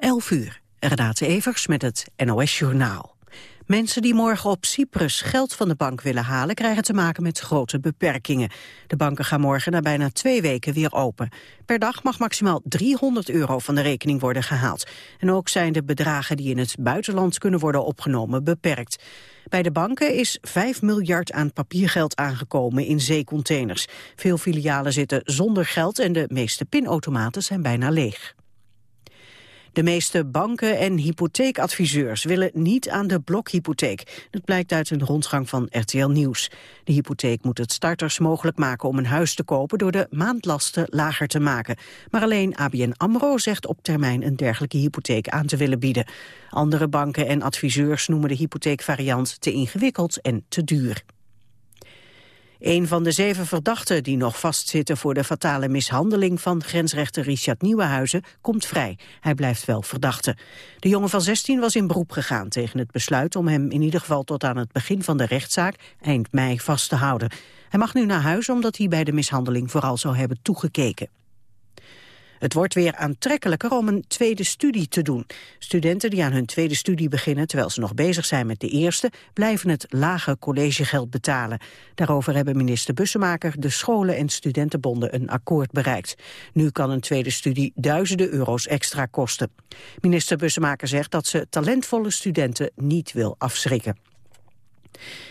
11 uur. Renate Evers met het NOS Journaal. Mensen die morgen op Cyprus geld van de bank willen halen... krijgen te maken met grote beperkingen. De banken gaan morgen na bijna twee weken weer open. Per dag mag maximaal 300 euro van de rekening worden gehaald. En ook zijn de bedragen die in het buitenland kunnen worden opgenomen beperkt. Bij de banken is 5 miljard aan papiergeld aangekomen in zeecontainers. Veel filialen zitten zonder geld en de meeste pinautomaten zijn bijna leeg. De meeste banken en hypotheekadviseurs willen niet aan de blokhypotheek. Dat blijkt uit een rondgang van RTL Nieuws. De hypotheek moet het starters mogelijk maken om een huis te kopen... door de maandlasten lager te maken. Maar alleen ABN AMRO zegt op termijn een dergelijke hypotheek aan te willen bieden. Andere banken en adviseurs noemen de hypotheekvariant te ingewikkeld en te duur. Een van de zeven verdachten die nog vastzitten voor de fatale mishandeling van grensrechter Richard Nieuwenhuizen komt vrij. Hij blijft wel verdachte. De jongen van 16 was in beroep gegaan tegen het besluit om hem in ieder geval tot aan het begin van de rechtszaak eind mei vast te houden. Hij mag nu naar huis omdat hij bij de mishandeling vooral zou hebben toegekeken. Het wordt weer aantrekkelijker om een tweede studie te doen. Studenten die aan hun tweede studie beginnen terwijl ze nog bezig zijn met de eerste, blijven het lage collegegeld betalen. Daarover hebben minister Bussemaker, de scholen en studentenbonden een akkoord bereikt. Nu kan een tweede studie duizenden euro's extra kosten. Minister Bussemaker zegt dat ze talentvolle studenten niet wil afschrikken.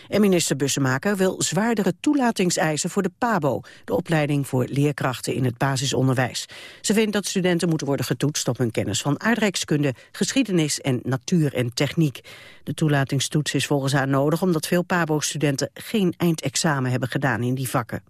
En minister Bussemaker wil zwaardere toelatingseisen voor de PABO, de opleiding voor leerkrachten in het basisonderwijs. Ze vindt dat studenten moeten worden getoetst op hun kennis van aardrijkskunde, geschiedenis en natuur en techniek. De toelatingstoets is volgens haar nodig omdat veel PABO-studenten geen eindexamen hebben gedaan in die vakken.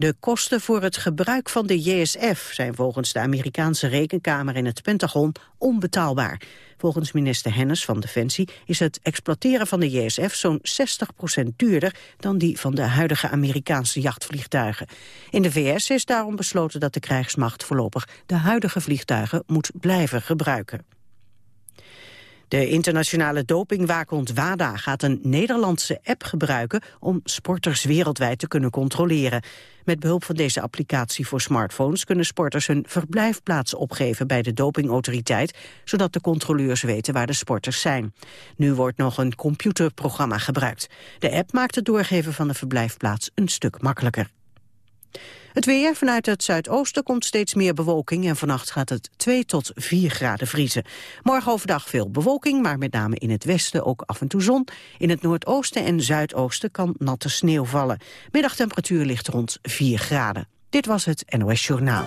De kosten voor het gebruik van de JSF zijn volgens de Amerikaanse rekenkamer in het Pentagon onbetaalbaar. Volgens minister Hennis van Defensie is het exploiteren van de JSF zo'n 60% duurder dan die van de huidige Amerikaanse jachtvliegtuigen. In de VS is daarom besloten dat de krijgsmacht voorlopig de huidige vliegtuigen moet blijven gebruiken. De internationale dopingwaakhond WADA gaat een Nederlandse app gebruiken om sporters wereldwijd te kunnen controleren. Met behulp van deze applicatie voor smartphones kunnen sporters hun verblijfplaats opgeven bij de dopingautoriteit, zodat de controleurs weten waar de sporters zijn. Nu wordt nog een computerprogramma gebruikt. De app maakt het doorgeven van de verblijfplaats een stuk makkelijker. Het weer vanuit het zuidoosten komt steeds meer bewolking... en vannacht gaat het 2 tot 4 graden vriezen. Morgen overdag veel bewolking, maar met name in het westen ook af en toe zon. In het noordoosten en zuidoosten kan natte sneeuw vallen. Middagtemperatuur ligt rond 4 graden. Dit was het NOS Journaal.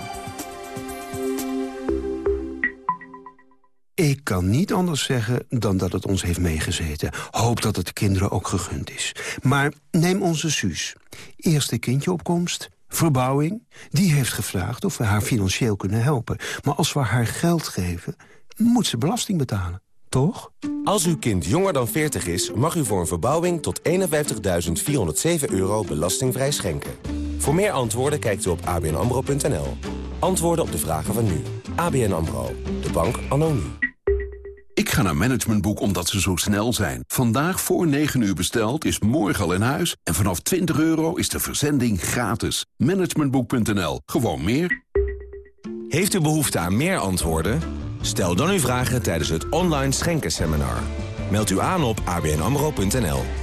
Ik kan niet anders zeggen dan dat het ons heeft meegezeten. Hoop dat het de kinderen ook gegund is. Maar neem onze Suus. Eerste kindje opkomst verbouwing, die heeft gevraagd of we haar financieel kunnen helpen. Maar als we haar geld geven, moet ze belasting betalen. Toch? Als uw kind jonger dan 40 is, mag u voor een verbouwing tot 51.407 euro belastingvrij schenken. Voor meer antwoorden kijkt u op abnamro.nl. Antwoorden op de vragen van nu. ABN AMRO. De bank nu. Ik ga naar Managementboek omdat ze zo snel zijn. Vandaag voor 9 uur besteld is morgen al in huis. En vanaf 20 euro is de verzending gratis. Managementboek.nl. Gewoon meer. Heeft u behoefte aan meer antwoorden? Stel dan uw vragen tijdens het online schenkenseminar. Meld u aan op abnamro.nl.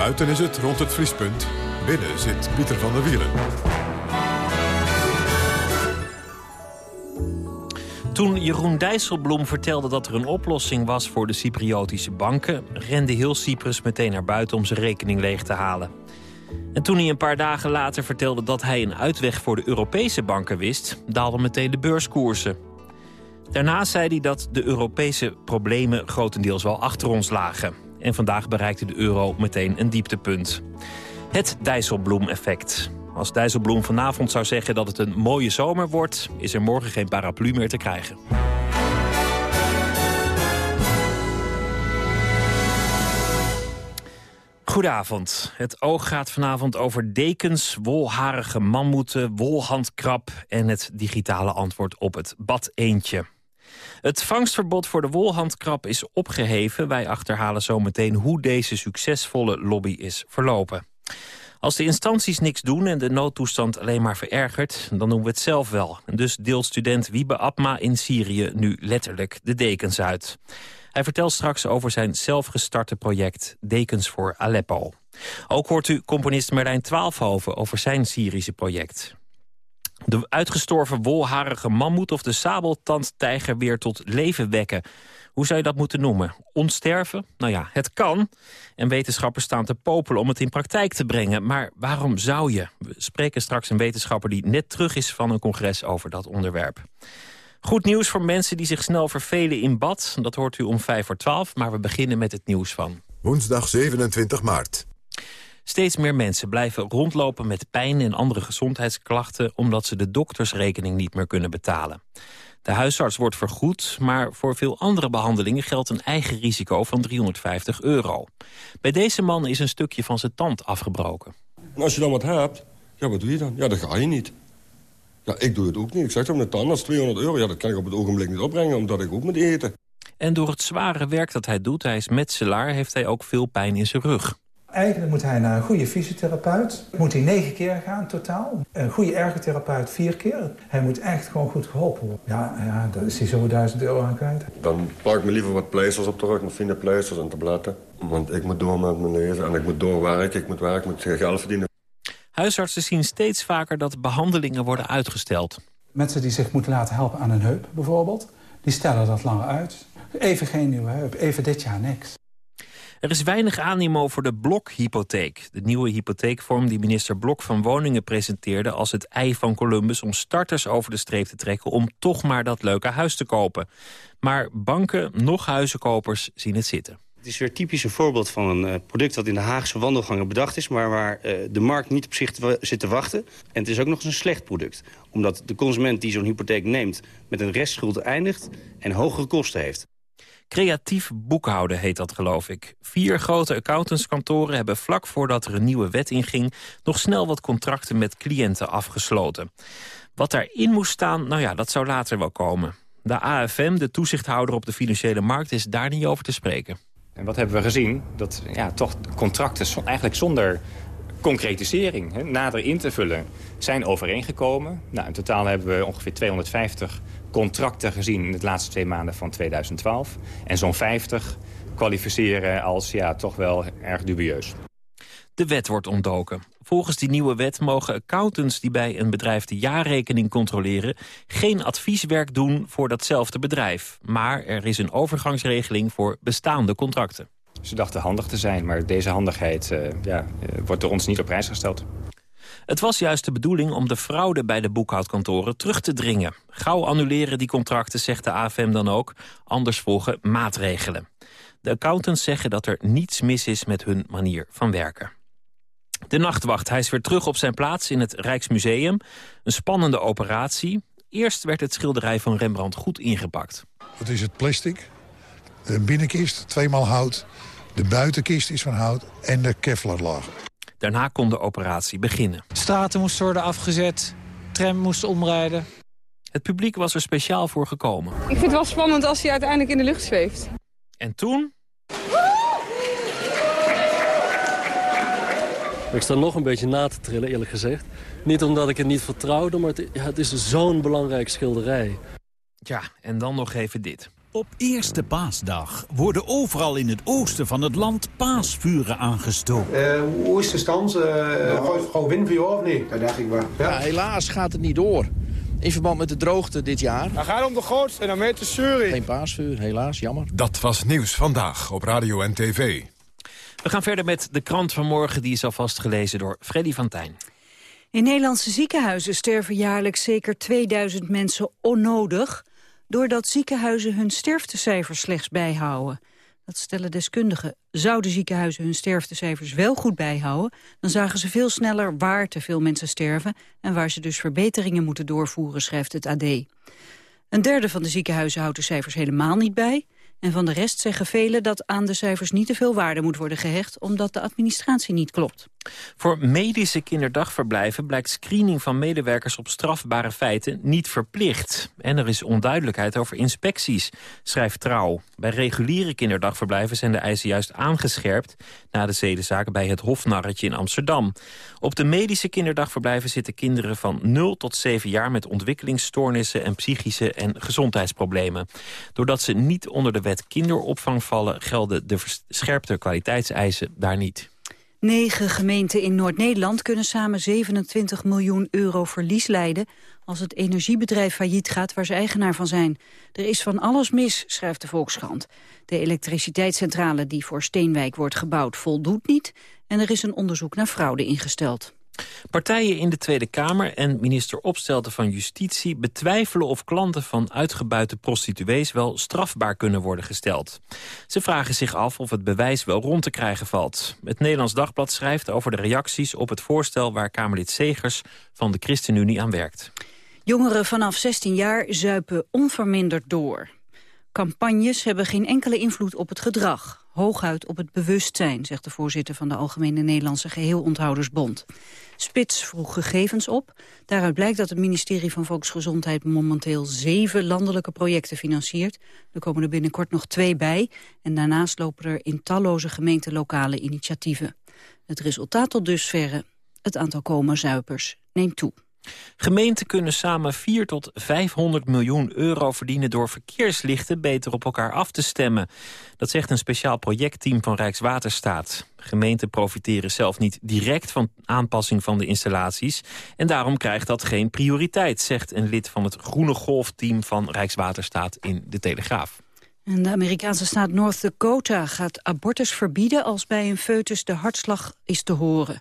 Buiten is het rond het vriespunt. Binnen zit Pieter van der Wielen. Toen Jeroen Dijsselbloem vertelde dat er een oplossing was voor de Cypriotische banken, rende heel Cyprus meteen naar buiten om zijn rekening leeg te halen. En toen hij een paar dagen later vertelde dat hij een uitweg voor de Europese banken wist, daalden meteen de beurskoersen. Daarnaast zei hij dat de Europese problemen grotendeels wel achter ons lagen. En vandaag bereikte de euro meteen een dieptepunt. Het Dijsselbloem-effect. Als Dijsselbloem vanavond zou zeggen dat het een mooie zomer wordt... is er morgen geen paraplu meer te krijgen. Goedenavond. Het oog gaat vanavond over dekens, wolharige mammoeten, wolhandkrab... en het digitale antwoord op het bad eentje. Het vangstverbod voor de wolhandkrab is opgeheven. Wij achterhalen zometeen hoe deze succesvolle lobby is verlopen. Als de instanties niks doen en de noodtoestand alleen maar verergert... dan doen we het zelf wel. Dus deelt student Wiebe Abma in Syrië nu letterlijk de dekens uit. Hij vertelt straks over zijn zelfgestarte project Dekens voor Aleppo. Ook hoort u componist Merlijn Twaalfhoven over zijn Syrische project. De uitgestorven wolharige mammoet of de sabeltandtijger weer tot leven wekken. Hoe zou je dat moeten noemen? Onsterven? Nou ja, het kan. En wetenschappers staan te popelen om het in praktijk te brengen. Maar waarom zou je? We spreken straks een wetenschapper die net terug is van een congres over dat onderwerp. Goed nieuws voor mensen die zich snel vervelen in bad. Dat hoort u om 5 voor 12, maar we beginnen met het nieuws van... Woensdag 27 maart. Steeds meer mensen blijven rondlopen met pijn en andere gezondheidsklachten... omdat ze de doktersrekening niet meer kunnen betalen. De huisarts wordt vergoed, maar voor veel andere behandelingen geldt een eigen risico van 350 euro. Bij deze man is een stukje van zijn tand afgebroken. En als je dan wat hebt, ja, wat doe je dan? Ja, dan ga je niet. Ja, ik doe het ook niet. Ik zeg op de tandarts 200 euro. Ja, dat kan ik op het ogenblik niet opbrengen, omdat ik ook moet eten. En door het zware werk dat hij doet, hij is metselaar... heeft hij ook veel pijn in zijn rug. Eigenlijk moet hij naar een goede fysiotherapeut. Moet hij negen keer gaan totaal. Een goede ergotherapeut vier keer. Hij moet echt gewoon goed geholpen worden. Ja, ja daar is hij zo duizend euro aan kwijt. Dan plak ik me liever wat pleisters op de rug, fine pleisters en tabletten. Want ik moet door met mijn leven en ik moet doorwerken. Ik moet werken, ik moet geld verdienen. Huisartsen zien steeds vaker dat behandelingen worden uitgesteld. Mensen die zich moeten laten helpen aan een heup bijvoorbeeld... die stellen dat langer uit. Even geen nieuwe heup, even dit jaar niks. Er is weinig animo voor de blokhypotheek. De nieuwe hypotheekvorm die minister Blok van Woningen presenteerde... als het ei van Columbus om starters over de streep te trekken... om toch maar dat leuke huis te kopen. Maar banken, nog huizenkopers zien het zitten. Het is weer typisch een voorbeeld van een eh, product dat in de Haagse wandelgangen bedacht is... maar waar uh, de markt niet op zich zit te wachten. En het is ook nog eens een slecht product. Omdat de consument die zo'n hypotheek neemt met een restschuld eindigt... en hogere kosten heeft. Creatief boekhouden heet dat, geloof ik. Vier grote accountantskantoren hebben vlak voordat er een nieuwe wet inging... nog snel wat contracten met cliënten afgesloten. Wat daarin moest staan, nou ja, dat zou later wel komen. De AFM, de toezichthouder op de financiële markt, is daar niet over te spreken. En wat hebben we gezien? Dat ja, toch contracten eigenlijk zonder concretisering, hè, nader in te vullen, zijn overeengekomen. Nou, in totaal hebben we ongeveer 250 contracten gezien in de laatste twee maanden van 2012. En zo'n 50 kwalificeren als ja, toch wel erg dubieus. De wet wordt ontdoken. Volgens die nieuwe wet mogen accountants die bij een bedrijf de jaarrekening controleren... geen advieswerk doen voor datzelfde bedrijf. Maar er is een overgangsregeling voor bestaande contracten. Ze dachten handig te zijn, maar deze handigheid uh, ja, uh, wordt door ons niet op prijs gesteld. Het was juist de bedoeling om de fraude bij de boekhoudkantoren terug te dringen. Gauw annuleren die contracten, zegt de AFM dan ook. Anders volgen maatregelen. De accountants zeggen dat er niets mis is met hun manier van werken. De nachtwacht, hij is weer terug op zijn plaats in het Rijksmuseum. Een spannende operatie. Eerst werd het schilderij van Rembrandt goed ingepakt. Wat is het plastic? De binnenkist, tweemaal hout. De buitenkist is van hout en de kevlarlaag. Daarna kon de operatie beginnen. Straten moesten worden afgezet, tram moest omrijden. Het publiek was er speciaal voor gekomen. Ik vind het wel spannend als hij uiteindelijk in de lucht zweeft. En toen? Ik sta nog een beetje na te trillen, eerlijk gezegd. Niet omdat ik het niet vertrouwde, maar het, ja, het is zo'n belangrijk schilderij. Ja, en dan nog even dit. Op eerste paasdag worden overal in het oosten van het land paasvuren aangestoken. Uh, hoe is de stand? Uh, nou, gewoon windvuur of niet? Dat dacht ik wel. Ja. ja. helaas gaat het niet door. In verband met de droogte dit jaar. Dan gaat om de goot en dan met de Suring. Geen paasvuur, helaas, jammer. Dat was nieuws vandaag op Radio en TV. We gaan verder met de krant van morgen. Die is alvast gelezen door Freddy van Tijn. In Nederlandse ziekenhuizen sterven jaarlijks zeker 2000 mensen onnodig doordat ziekenhuizen hun sterftecijfers slechts bijhouden. Dat stellen deskundigen. Zouden ziekenhuizen hun sterftecijfers wel goed bijhouden... dan zagen ze veel sneller waar te veel mensen sterven... en waar ze dus verbeteringen moeten doorvoeren, schrijft het AD. Een derde van de ziekenhuizen houdt de cijfers helemaal niet bij... En van de rest zeggen velen dat aan de cijfers niet te veel waarde moet worden gehecht... omdat de administratie niet klopt. Voor medische kinderdagverblijven blijkt screening van medewerkers op strafbare feiten niet verplicht. En er is onduidelijkheid over inspecties, schrijft Trouw. Bij reguliere kinderdagverblijven zijn de eisen juist aangescherpt... na de zedenzaak bij het Hofnarretje in Amsterdam. Op de medische kinderdagverblijven zitten kinderen van 0 tot 7 jaar... met ontwikkelingsstoornissen en psychische en gezondheidsproblemen. Doordat ze niet onder de wet kinderopvang vallen... gelden de verscherpte kwaliteitseisen daar niet. Negen gemeenten in Noord-Nederland kunnen samen 27 miljoen euro verlies leiden als het energiebedrijf failliet gaat waar ze eigenaar van zijn. Er is van alles mis, schrijft de Volkskrant. De elektriciteitscentrale die voor Steenwijk wordt gebouwd voldoet niet en er is een onderzoek naar fraude ingesteld. Partijen in de Tweede Kamer en minister Opstelten van Justitie... betwijfelen of klanten van uitgebuite prostituees wel strafbaar kunnen worden gesteld. Ze vragen zich af of het bewijs wel rond te krijgen valt. Het Nederlands Dagblad schrijft over de reacties op het voorstel... waar Kamerlid Segers van de ChristenUnie aan werkt. Jongeren vanaf 16 jaar zuipen onverminderd door. Campagnes hebben geen enkele invloed op het gedrag. Hooguit op het bewustzijn, zegt de voorzitter van de Algemene Nederlandse Geheelonthoudersbond. Spits vroeg gegevens op. Daaruit blijkt dat het ministerie van Volksgezondheid momenteel zeven landelijke projecten financiert. Er komen er binnenkort nog twee bij. En daarnaast lopen er in talloze gemeenten lokale initiatieven. Het resultaat tot dusverre, het aantal coma-zuipers, neemt toe. Gemeenten kunnen samen 4 tot 500 miljoen euro verdienen... door verkeerslichten beter op elkaar af te stemmen. Dat zegt een speciaal projectteam van Rijkswaterstaat. Gemeenten profiteren zelf niet direct van aanpassing van de installaties... en daarom krijgt dat geen prioriteit... zegt een lid van het Groene Golfteam van Rijkswaterstaat in De Telegraaf. En de Amerikaanse staat North Dakota gaat abortus verbieden... als bij een foetus de hartslag is te horen.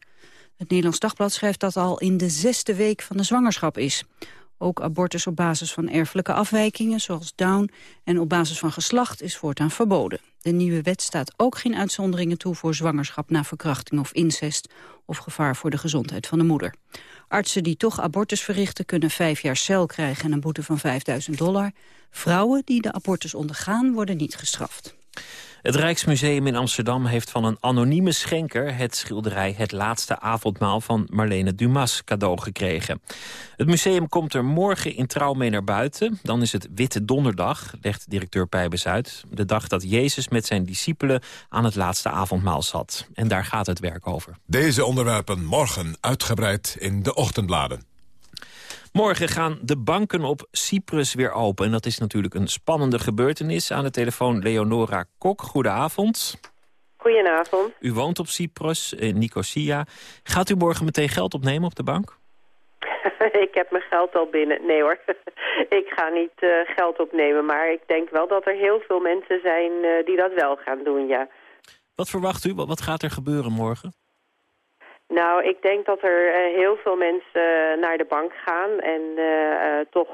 Het Nederlands Dagblad schrijft dat al in de zesde week van de zwangerschap is. Ook abortus op basis van erfelijke afwijkingen, zoals Down... en op basis van geslacht is voortaan verboden. De nieuwe wet staat ook geen uitzonderingen toe voor zwangerschap na verkrachting of incest... of gevaar voor de gezondheid van de moeder. Artsen die toch abortus verrichten kunnen vijf jaar cel krijgen... en een boete van 5000 dollar. Vrouwen die de abortus ondergaan worden niet gestraft. Het Rijksmuseum in Amsterdam heeft van een anonieme schenker... het schilderij Het Laatste Avondmaal van Marlene Dumas cadeau gekregen. Het museum komt er morgen in trouw mee naar buiten. Dan is het Witte Donderdag, legt directeur Pijbes uit. De dag dat Jezus met zijn discipelen aan het Laatste Avondmaal zat. En daar gaat het werk over. Deze onderwerpen morgen uitgebreid in de ochtendbladen. Morgen gaan de banken op Cyprus weer open. En dat is natuurlijk een spannende gebeurtenis. Aan de telefoon Leonora Kok. Goedenavond. Goedenavond. U woont op Cyprus, in Nicosia. Gaat u morgen meteen geld opnemen op de bank? ik heb mijn geld al binnen. Nee hoor, ik ga niet uh, geld opnemen. Maar ik denk wel dat er heel veel mensen zijn uh, die dat wel gaan doen, ja. Wat verwacht u? Wat gaat er gebeuren morgen? Nou, ik denk dat er uh, heel veel mensen uh, naar de bank gaan en uh, toch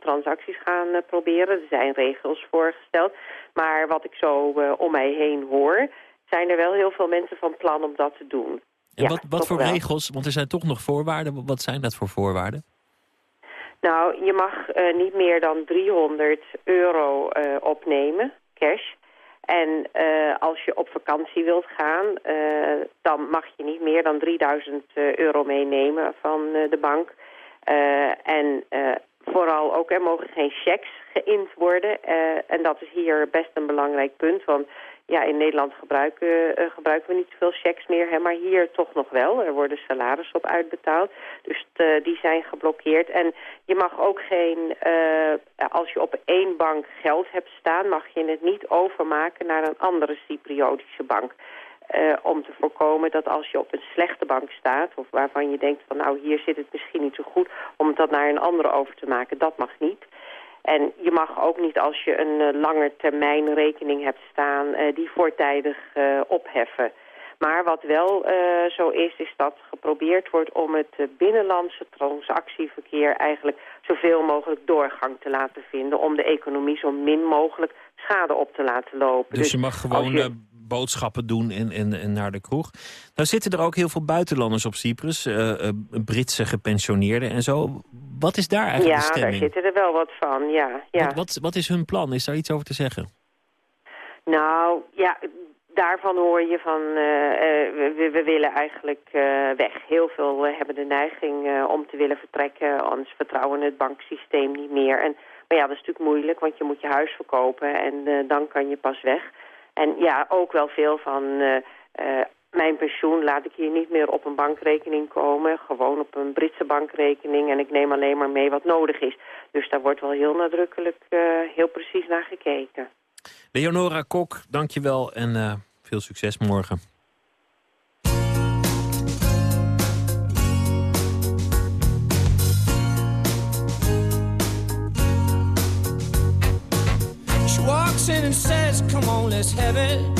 transacties gaan proberen. Er zijn regels voorgesteld. Maar wat ik zo om mij heen hoor, zijn er wel heel veel mensen van plan om dat te doen. En ja, wat, wat voor wel. regels? Want er zijn toch nog voorwaarden. Wat zijn dat voor voorwaarden? Nou, je mag niet meer dan 300 euro opnemen, cash. En uh, als je op vakantie wilt gaan, uh, dan mag je niet meer dan 3000 euro meenemen van de bank. en vooral ook, er mogen geen checks geïnd worden. en dat is hier best een belangrijk punt, want ja, in Nederland gebruiken, uh, gebruiken we niet zoveel checks meer, hè, maar hier toch nog wel. Er worden salarissen op uitbetaald, dus te, die zijn geblokkeerd. En je mag ook geen, uh, als je op één bank geld hebt staan, mag je het niet overmaken naar een andere Cypriotische bank. Om te voorkomen dat als je op een slechte bank staat... of waarvan je denkt van nou hier zit het misschien niet zo goed... om dat naar een andere over te maken, dat mag niet. En je mag ook niet als je een uh, lange termijn rekening hebt staan... Uh, die voortijdig uh, opheffen. Maar wat wel eh, zo is, is dat geprobeerd wordt om het eh, binnenlandse transactieverkeer eigenlijk zoveel mogelijk doorgang te laten vinden. Om de economie zo min mogelijk schade op te laten lopen. Dus, je mag gewoon je- eh, boodschappen doen en, en, en naar de kroeg. Nou zitten er ook heel veel buitenlanders op Cyprus, eh, eh, Britse gepensioneerden en zo. Wat is daar eigenlijk ja, de daar stemming? zitten er wel wat van, ja. ja. Wat, wat, wat is hun plan? Is daar iets over te zeggen? Nou, ja, daarvan hoor je van, eh, eh, we, we willen eigenlijk eh, weg. Heel veel hebben de neiging om te willen vertrekken, anders vertrouwen het banksysteem niet meer. En, maar ja, dat is natuurlijk moeilijk, want je moet je huis verkopen en dan kan je pas weg. En ja, ook wel veel van, eh, mijn pensioen laat ik hier niet meer op een bankrekening komen, gewoon op een Britse bankrekening en ik neem alleen maar mee wat nodig is. Dus daar wordt wel heel nadrukkelijk, eh, heel precies naar gekeken. Leonora Kok, dankjewel en eh, veel succes morgen. She walks in and says, Come on, let's have it.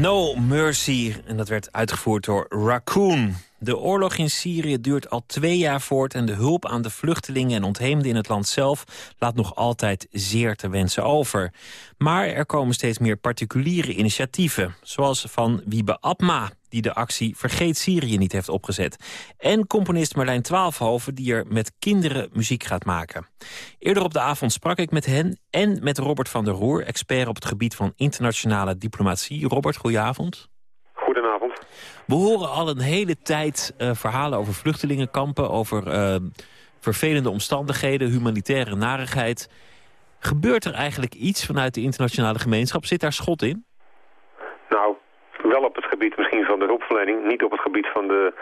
No Mercy, en dat werd uitgevoerd door Raccoon. De oorlog in Syrië duurt al twee jaar voort... en de hulp aan de vluchtelingen en ontheemden in het land zelf... laat nog altijd zeer te wensen over. Maar er komen steeds meer particuliere initiatieven... zoals van Wiebe Abma, die de actie Vergeet Syrië niet heeft opgezet. En componist Marlijn Twaalfhoven, die er met kinderen muziek gaat maken. Eerder op de avond sprak ik met hen en met Robert van der Roer... expert op het gebied van internationale diplomatie. Robert, goedenavond. Goedenavond. We horen al een hele tijd eh, verhalen over vluchtelingenkampen... over eh, vervelende omstandigheden, humanitaire narigheid. Gebeurt er eigenlijk iets vanuit de internationale gemeenschap? Zit daar schot in? Nou, wel op het gebied misschien van de hulpverlening, niet op het gebied van de,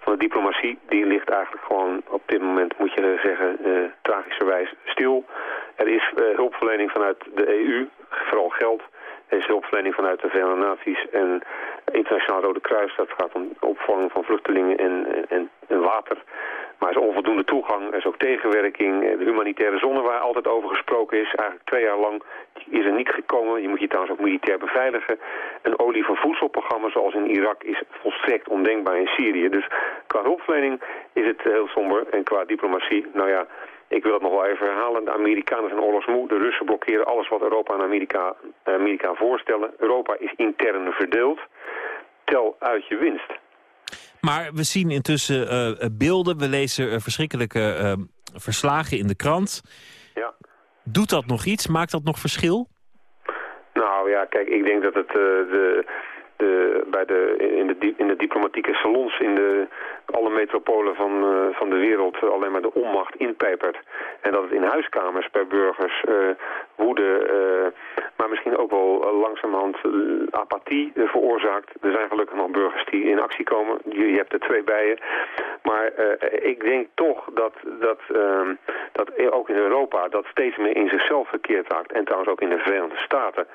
van de diplomatie. Die ligt eigenlijk gewoon op dit moment, moet je zeggen, eh, tragischerwijs stil. Er is eh, hulpverlening vanuit de EU, vooral geld. Is hulpverlening vanuit de Verenigde Naties en Internationaal Rode Kruis. Dat gaat om opvang van vluchtelingen en, en, en water. Maar er is onvoldoende toegang, er is ook tegenwerking. Eh, De humanitaire zone waar altijd over gesproken is, eigenlijk twee jaar lang, is er niet gekomen. Je moet je trouwens ook militair beveiligen. Een olie voor voedselprogramma zoals in Irak is volstrekt ondenkbaar in Syrië. Dus qua hulpverlening is het heel somber. En qua diplomatie, nou ja, ik wil het nog wel even herhalen. De Amerikanen zijn oorlogsmoe. De Russen blokkeren alles wat Europa en Amerika, Amerika voorstellen. Europa is intern verdeeld. Tel uit je winst. Maar we zien intussen uh, beelden, we lezen verschrikkelijke uh, verslagen in de krant. Ja. Doet dat nog iets? Maakt dat nog verschil? Nou ja, kijk, ik denk dat het de, de, bij de, in, de, in de diplomatieke salons in de, alle metropolen van, uh, van de wereld alleen maar de onmacht inpepert. En dat het in huiskamers bij burgers uh, woede, uh, maar misschien ook wel langzamerhand apathie veroorzaakt. Er zijn gelukkig nog burgers die in actie komen. Je, hebt er twee bij je. Maar ik denk toch dat, dat, dat ook in Europa dat steeds meer in zichzelf verkeerd raakt. En trouwens ook in de Verenigde Staten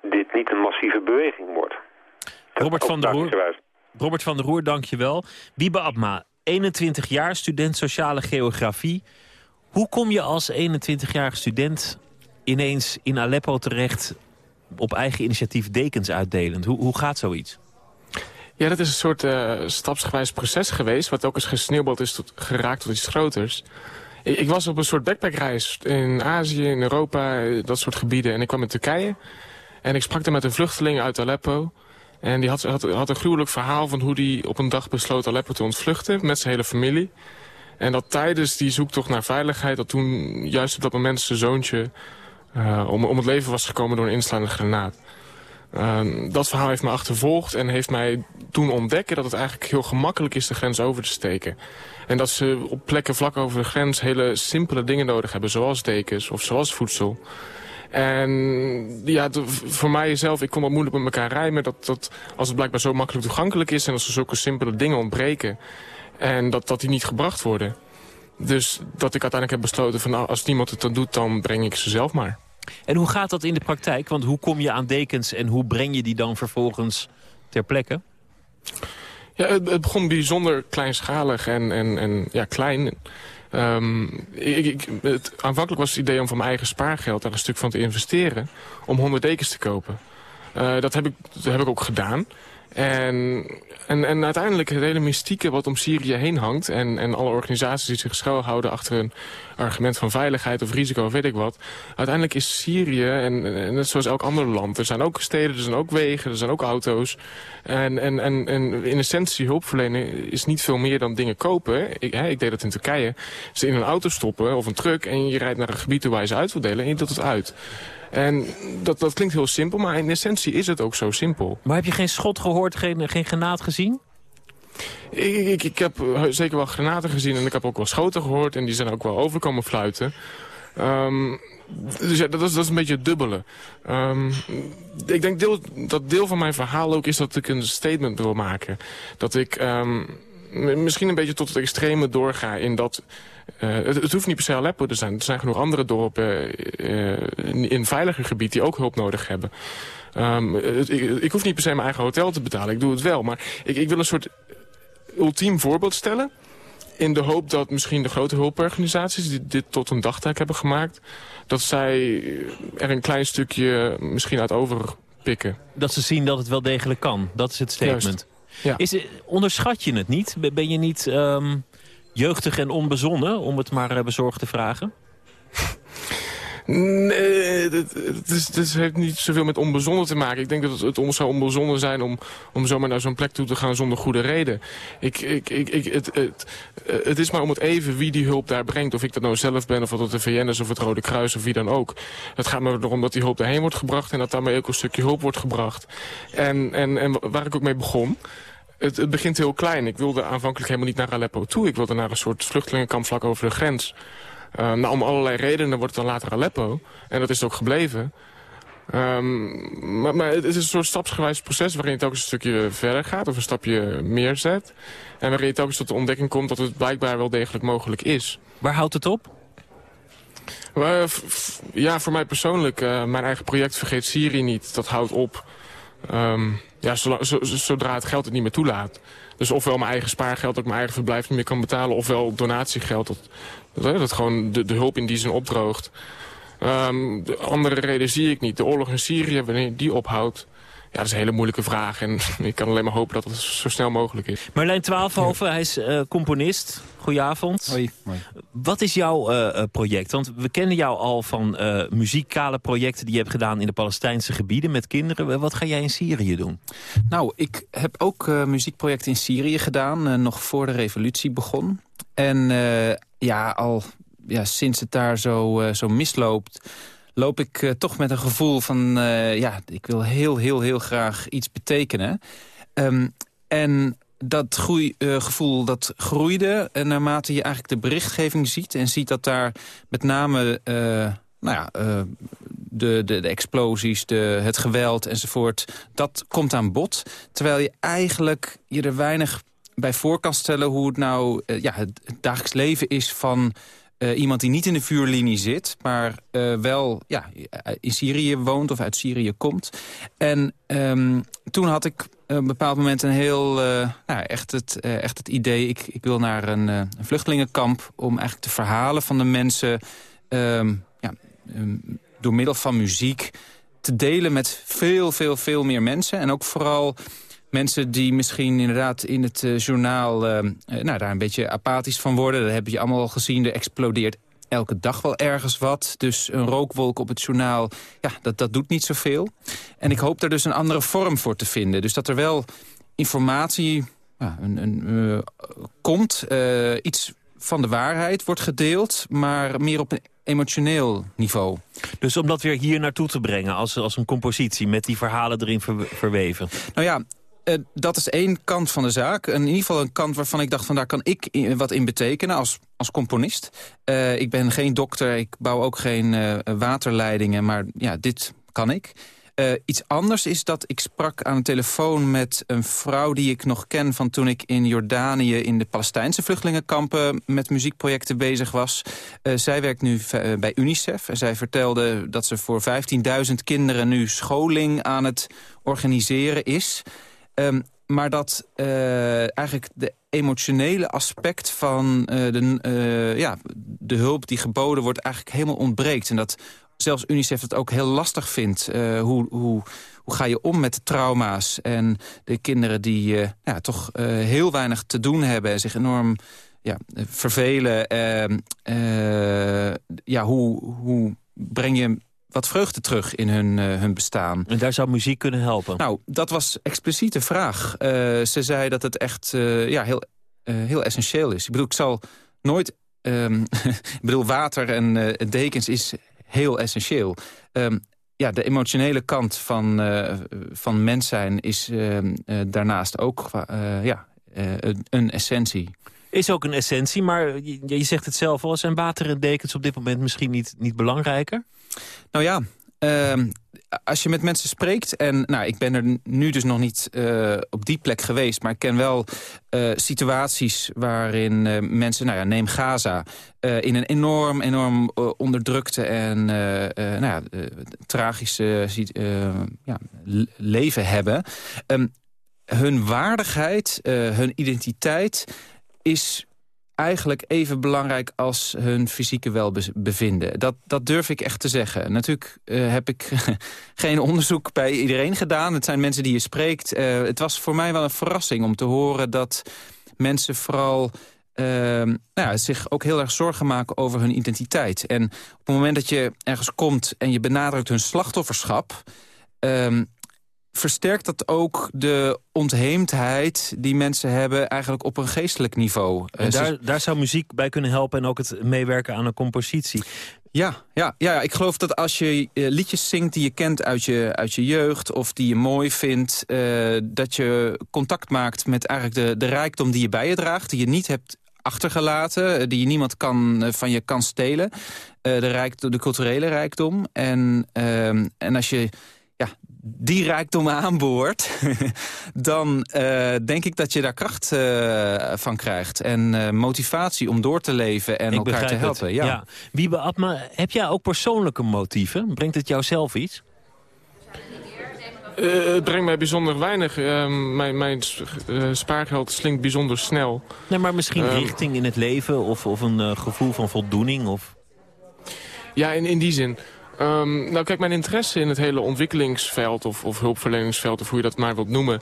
dit niet een massieve beweging wordt. Robert van, der Roer, Robert van der Roer, dank je wel. Biebe Abma, 21 jaar, student sociale geografie. Hoe kom je als 21-jarige student ineens in Aleppo terecht... op eigen initiatief dekens uitdelend? Hoe, hoe gaat zoiets? Ja, dat is een soort uh, stapsgewijs proces geweest... wat ook eens gesneeuwbald is tot, geraakt tot iets groters. Ik, ik, was op een soort backpackreis in Azië, in Europa, dat soort gebieden. En ik kwam in Turkije. En ik sprak daar met een vluchteling uit Aleppo... En die had, had, een gruwelijk verhaal van hoe hij op een dag besloot Aleppo te ontvluchten met zijn hele familie. En dat tijdens die zoektocht naar veiligheid, dat toen juist op dat moment zijn zoontje uh, om, om het leven was gekomen door een inslaande granaat. Uh, dat verhaal heeft me achtervolgd en heeft mij toen ontdekken dat het eigenlijk heel gemakkelijk is de grens over te steken. En dat ze op plekken vlak over de grens hele simpele dingen nodig hebben, zoals dekens of zoals voedsel. En ja, voor mijzelf, ik kon dat moeilijk met elkaar rijmen. Dat, dat als het blijkbaar zo makkelijk toegankelijk is en als er zulke simpele dingen ontbreken. En dat, dat die niet gebracht worden. Dus dat ik uiteindelijk heb besloten van nou, als niemand het dan doet, dan breng ik ze zelf maar. En hoe gaat dat in de praktijk? Want hoe kom je aan dekens en hoe breng je die dan vervolgens ter plekke? Ja, het, het begon bijzonder kleinschalig en, en, en ja, klein. Ik, het, aanvankelijk was het idee om van mijn eigen spaargeld daar een stuk van te investeren. Om 100 dekens te kopen. Uh, dat, heb ik, dat heb ik ook gedaan. En, en, en uiteindelijk het hele mystieke wat om Syrië heen hangt... En, en alle organisaties die zich schuilhouden achter een argument van veiligheid of risico of weet ik wat... uiteindelijk is Syrië, en, en net zoals elk ander land... er zijn ook steden, er zijn ook wegen, er zijn ook auto's. En, en, en, en in essentie hulpverlenen is niet veel meer dan dingen kopen. Ik, hè, ik deed dat in Turkije. Ze in een auto stoppen of een truck en je rijdt naar een gebied waar je ze uit wil delen... en je doet het uit. En dat, dat klinkt heel simpel, maar in essentie is het ook zo simpel. Maar heb je geen schot gehoord, geen, geen granaat gezien? Ik, ik, ik heb eh, zeker wel granaten gezien en ik heb ook wel schoten gehoord... en die zijn ook wel overkomen fluiten. Um, dus ja, dat is, dat is een beetje het dubbele. Um, ik denk deel, dat deel van mijn verhaal ook is dat ik een statement wil maken. Dat ik um, misschien een beetje tot het extreme doorga in dat uh, het, hoeft niet per se Aleppo te zijn. Er zijn genoeg andere dorpen uh, in, veiliger gebied die ook hulp nodig hebben. Ik, ik, hoef niet per se mijn eigen hotel te betalen. Ik doe het wel. Maar ik, ik wil een soort ultiem voorbeeld stellen. In de hoop dat misschien de grote hulporganisaties die dit tot een dagtaak hebben gemaakt... dat zij er een klein stukje misschien uit overpikken. Dat ze zien dat het wel degelijk kan. Dat is het statement. Ja. Is, onderschat je het niet? Ben je niet... Um jeugdig en onbezonnen, om het maar eh, bezorgd te vragen? Nee, het, heeft niet zoveel met onbezonnen te maken. Ik denk dat het, het zou onbezonnen zijn om, om zomaar naar zo'n plek toe te gaan zonder goede reden. Ik, ik, ik, ik, het, het, het is maar om het even wie die hulp daar brengt. Of ik dat nou zelf ben, of dat het de VN is, of het Rode Kruis, of wie dan ook. Het gaat me erom dat die hulp daarheen wordt gebracht en dat daarmee ook een stukje hulp wordt gebracht. En, en, en waar ik ook mee begon het, het, begint heel klein. Ik wilde aanvankelijk helemaal niet naar Aleppo toe. Ik wilde naar een soort vluchtelingenkamp vlak over de grens. Uh, nou, om allerlei redenen wordt het dan later Aleppo. En dat is ook gebleven. Um, maar, maar, het is een soort stapsgewijs proces waarin je telkens een stukje verder gaat of een stapje meer zet. En waarin je telkens tot de ontdekking komt dat het blijkbaar wel degelijk mogelijk is. Waar houdt het op? Uh, ja, voor mij persoonlijk, uh, mijn eigen project Vergeet Syrië niet, dat houdt op. Um, ja, zodra het geld het niet meer toelaat. Dus ofwel mijn eigen spaargeld, dat ik mijn eigen verblijf niet meer kan betalen... ofwel donatiegeld, dat, dat, dat gewoon de, de hulp in die zin opdroogt. Ehm, de andere reden zie ik niet. De oorlog in Syrië, wanneer die ophoudt... Ja, dat is een hele moeilijke vraag. En ik kan alleen maar hopen dat het zo snel mogelijk is. Marlijn Twaalfhoven, hij is uh, componist. Goedenavond. Hoi. Hoi. Wat is jouw uh, project? Want we kennen jou al van uh, muzikale projecten die je hebt gedaan in de Palestijnse gebieden met kinderen. Wat ga jij in Syrië doen? Nou, ik heb ook muziekprojecten in Syrië gedaan, nog voor de revolutie begon. En ja, al ja, sinds het daar zo, zo misloopt loop ik uh, toch met een gevoel van... Uh, ja, ik wil heel, heel, heel graag iets betekenen. Um, en dat groei, uh, gevoel dat groeide en naarmate je eigenlijk de berichtgeving ziet... en ziet dat daar met name nou ja, de, de, de, explosies, de, het geweld enzovoort... dat komt aan bod, terwijl je eigenlijk je er weinig bij voor kan stellen... hoe het nou ja, het dagelijks leven is van uh, iemand die niet in de vuurlinie zit... maar uh, wel ja, in Syrië woont of uit Syrië komt. En um, toen had ik een bepaald moment een heel... Uh, nou, echt, het, echt het idee, ik, ik wil naar een, een, vluchtelingenkamp... om eigenlijk de verhalen van de mensen... Um, ja, um, door middel van muziek te delen met veel, veel, veel meer mensen. En ook vooral mensen die misschien inderdaad in het uh, journaal uh, nou, daar een beetje apathisch van worden. Dat heb je allemaal al gezien. Er explodeert elke dag wel ergens wat. Dus een rookwolk op het journaal, ja, dat, dat doet niet zoveel. En ik hoop daar dus een andere vorm voor te vinden. Dus dat er wel informatie ja, een, een, uh, komt, iets van de waarheid wordt gedeeld... maar meer op een emotioneel niveau. Dus om dat weer hier naartoe te brengen als, als een compositie... met die verhalen erin verweven? Nou ja, uh, dat is één kant van de zaak. In ieder geval een kant waarvan ik dacht... van daar kan ik wat in betekenen als, als componist. Uh, ik ben geen dokter, ik bouw ook geen uh, waterleidingen... maar ja, dit kan ik. iets anders is dat ik sprak aan de telefoon met een vrouw die ik nog ken... van toen ik in Jordanië in de Palestijnse vluchtelingenkampen... met muziekprojecten bezig was. zij werkt nu bij UNICEF en zij vertelde dat ze voor 15.000 kinderen... nu scholing aan het organiseren is... Um, maar dat uh, eigenlijk de emotionele aspect van uh, de, uh, ja, de hulp die geboden wordt eigenlijk helemaal ontbreekt. En dat zelfs UNICEF het ook heel lastig vindt. hoe, hoe, hoe ga je om met de trauma's en de kinderen die ja, toch heel weinig te doen hebben... en zich enorm ja, vervelen. Ehm, ja, hoe, hoe breng je wat vreugde terug in hun, uh, hun bestaan. En daar zou muziek kunnen helpen? Nou, dat was expliciete vraag. Uh, ze zei dat het echt uh, ja, heel, heel essentieel is. Ik bedoel, ik zal nooit... Um, ik bedoel, water en dekens is heel essentieel. Um, ja, de emotionele kant van, van mens zijn is ehm, daarnaast ook ja, een essentie. Is ook een essentie, maar je, je zegt het zelf al... zijn water en dekens op dit moment misschien niet, niet belangrijker? Nou ja, uh, als je met mensen spreekt... en nou, ik ben er nu dus nog niet uh, op die plek geweest... maar ik ken wel uh, situaties waarin uh, mensen... nou ja, neem Gaza... in een enorm, enorm onderdrukte en nou ja, tragische ja, leven hebben... Um, hun waardigheid, hun identiteit is eigenlijk even belangrijk als hun fysieke welbevinden. Dat, dat durf ik echt te zeggen. Natuurlijk uh, heb ik geen onderzoek bij iedereen gedaan. Het zijn mensen die je spreekt. Uh, het was voor mij wel een verrassing om te horen dat mensen vooral... Uh, nou ja, zich ook heel erg zorgen maken over hun identiteit. En op het moment dat je ergens komt en je benadrukt hun slachtofferschap... Ehm, versterkt dat ook de ontheemdheid die mensen hebben eigenlijk op een geestelijk niveau. En daar, daar zou muziek bij kunnen helpen en ook het meewerken aan een compositie. Ja, ja, ja, ik geloof dat als je uh, liedjes zingt die je kent uit je, uit je jeugd... of die je mooi vindt, uh, dat je contact maakt met eigenlijk de, de rijkdom die je bij je draagt... die je niet hebt achtergelaten, die je niemand kan, van je kan stelen. Uh, de, rijkdom, de culturele rijkdom. En, ehm, en als je ja, die rijkdom aanboort... dan uh, denk ik dat je daar kracht uh, van krijgt. En uh, motivatie om door te leven en ik elkaar te helpen. Ja. ja. Wiebe Atma, heb jij ook persoonlijke motieven? Brengt het jou zelf iets? Uh, het brengt mij bijzonder weinig. Uh, mijn mijn uh, spaargeld slinkt bijzonder snel. Nee, maar misschien richting in het leven of, of een gevoel van voldoening? Of... Ja, in, in die zin. Ehm, nou kijk, mijn interesse in het hele ontwikkelingsveld of, of hulpverleningsveld... of hoe je dat maar wilt noemen...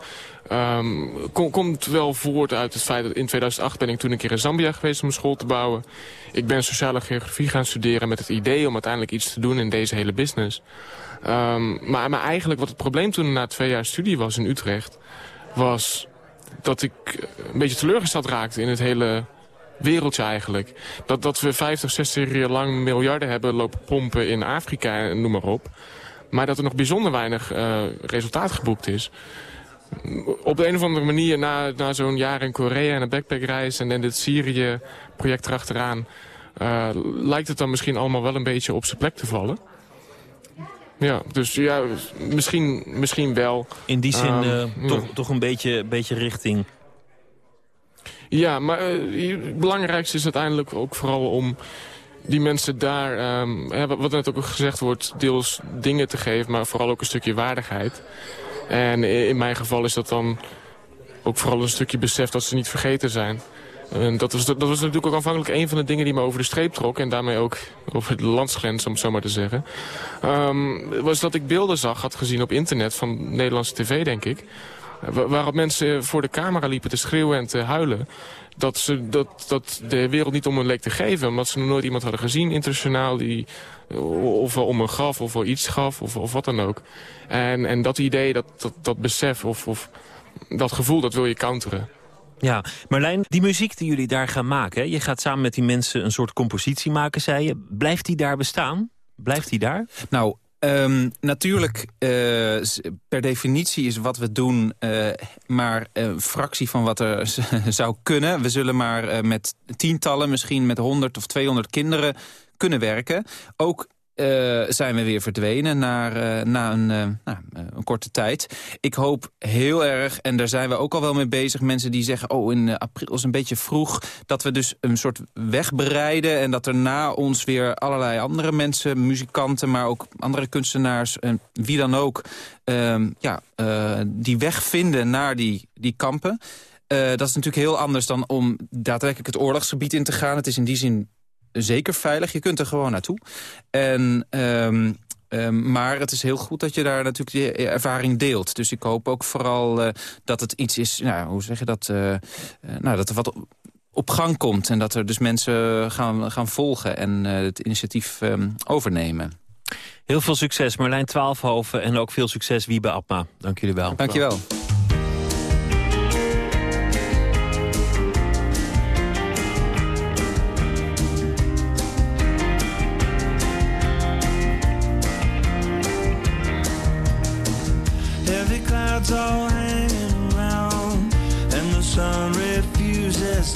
ehm, kom- komt wel voort uit het feit dat in 2008 ben ik toen een keer in Zambia geweest om een school te bouwen. Ik ben sociale geografie gaan studeren met het idee om uiteindelijk iets te doen in deze hele business. Ehm, maar, maar eigenlijk wat het probleem toen na twee jaar studie was in Utrecht... was dat ik een beetje teleurgesteld raakte in het hele wereldje eigenlijk. Dat, dat we 50, 60 jaar lang miljarden hebben lopen pompen in Afrika en noem maar op. Maar dat er nog bijzonder weinig eh, resultaat geboekt is. Op de een of andere manier, na, na zo'n jaar in Korea en een backpackreis... en, en dit Syrië-project erachteraan... eh, lijkt het dan misschien allemaal wel een beetje op zijn plek te vallen. Ja, dus ja, misschien, misschien wel. In die zin Ehm, eh, ja. toch, toch een beetje, beetje richting... Ja, maar eh, het belangrijkste is uiteindelijk ook vooral om die mensen daar, ehm, wat net ook gezegd wordt, deels dingen te geven, maar vooral ook een stukje waardigheid. En in mijn geval is dat dan ook vooral een stukje besef dat ze niet vergeten zijn. En dat, was, dat was natuurlijk ook aanvankelijk een van de dingen die me over de streep trok. En daarmee ook over de landsgrens, om het zo maar te zeggen. Ehm, was dat ik beelden zag, had gezien op internet van Nederlandse tv, denk ik. Wa- Waarop mensen voor de camera liepen te schreeuwen en te huilen. Dat, ze, dat, dat de wereld niet om hen leek te geven. Omdat ze nog nooit iemand hadden gezien internationaal. Die of om een gaf of wel iets gaf of, of wat dan ook. En, en dat idee, dat, dat, dat besef of, of dat gevoel, dat wil je counteren. Ja, Marlijn, die muziek die jullie daar gaan maken... hè, je gaat samen met die mensen een soort compositie maken, zei je. Blijft die daar bestaan? Blijft die daar? Nou, ehm, natuurlijk, eh, s- per definitie is wat we doen... eh, maar een fractie van wat er zou kunnen. We zullen maar eh, met tientallen, misschien met 100 of 200 kinderen kunnen werken. Ook eh, zijn we weer verdwenen naar, eh, na een, eh, nou, een korte tijd. Ik hoop heel erg, en daar zijn we ook al wel mee bezig... mensen die zeggen, oh, in april is een beetje vroeg... dat we dus een soort weg bereiden... en dat er na ons weer allerlei andere mensen, muzikanten... maar ook andere kunstenaars, en wie dan ook... ehm, ja, die weg vinden naar die, die kampen... Dat is natuurlijk heel anders dan om daadwerkelijk het oorlogsgebied in te gaan. Het is in die zin zeker veilig. Je kunt er gewoon naartoe. En, ehm, ehm, maar het is heel goed dat je daar natuurlijk die ervaring deelt. Dus ik hoop ook vooral eh, dat het iets is... Nou, hoe zeg je dat? eh, eh, nou, dat er wat op, op gang komt. En dat er dus mensen gaan, gaan volgen en het initiatief ehm, overnemen. Heel veel succes, Marlijn Twaalfhoven. En ook veel succes, Wiebe Abma. Dank jullie wel. Dank je wel.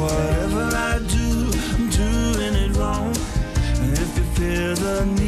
Whatever I do, I'm doing it wrong. And if you feel the need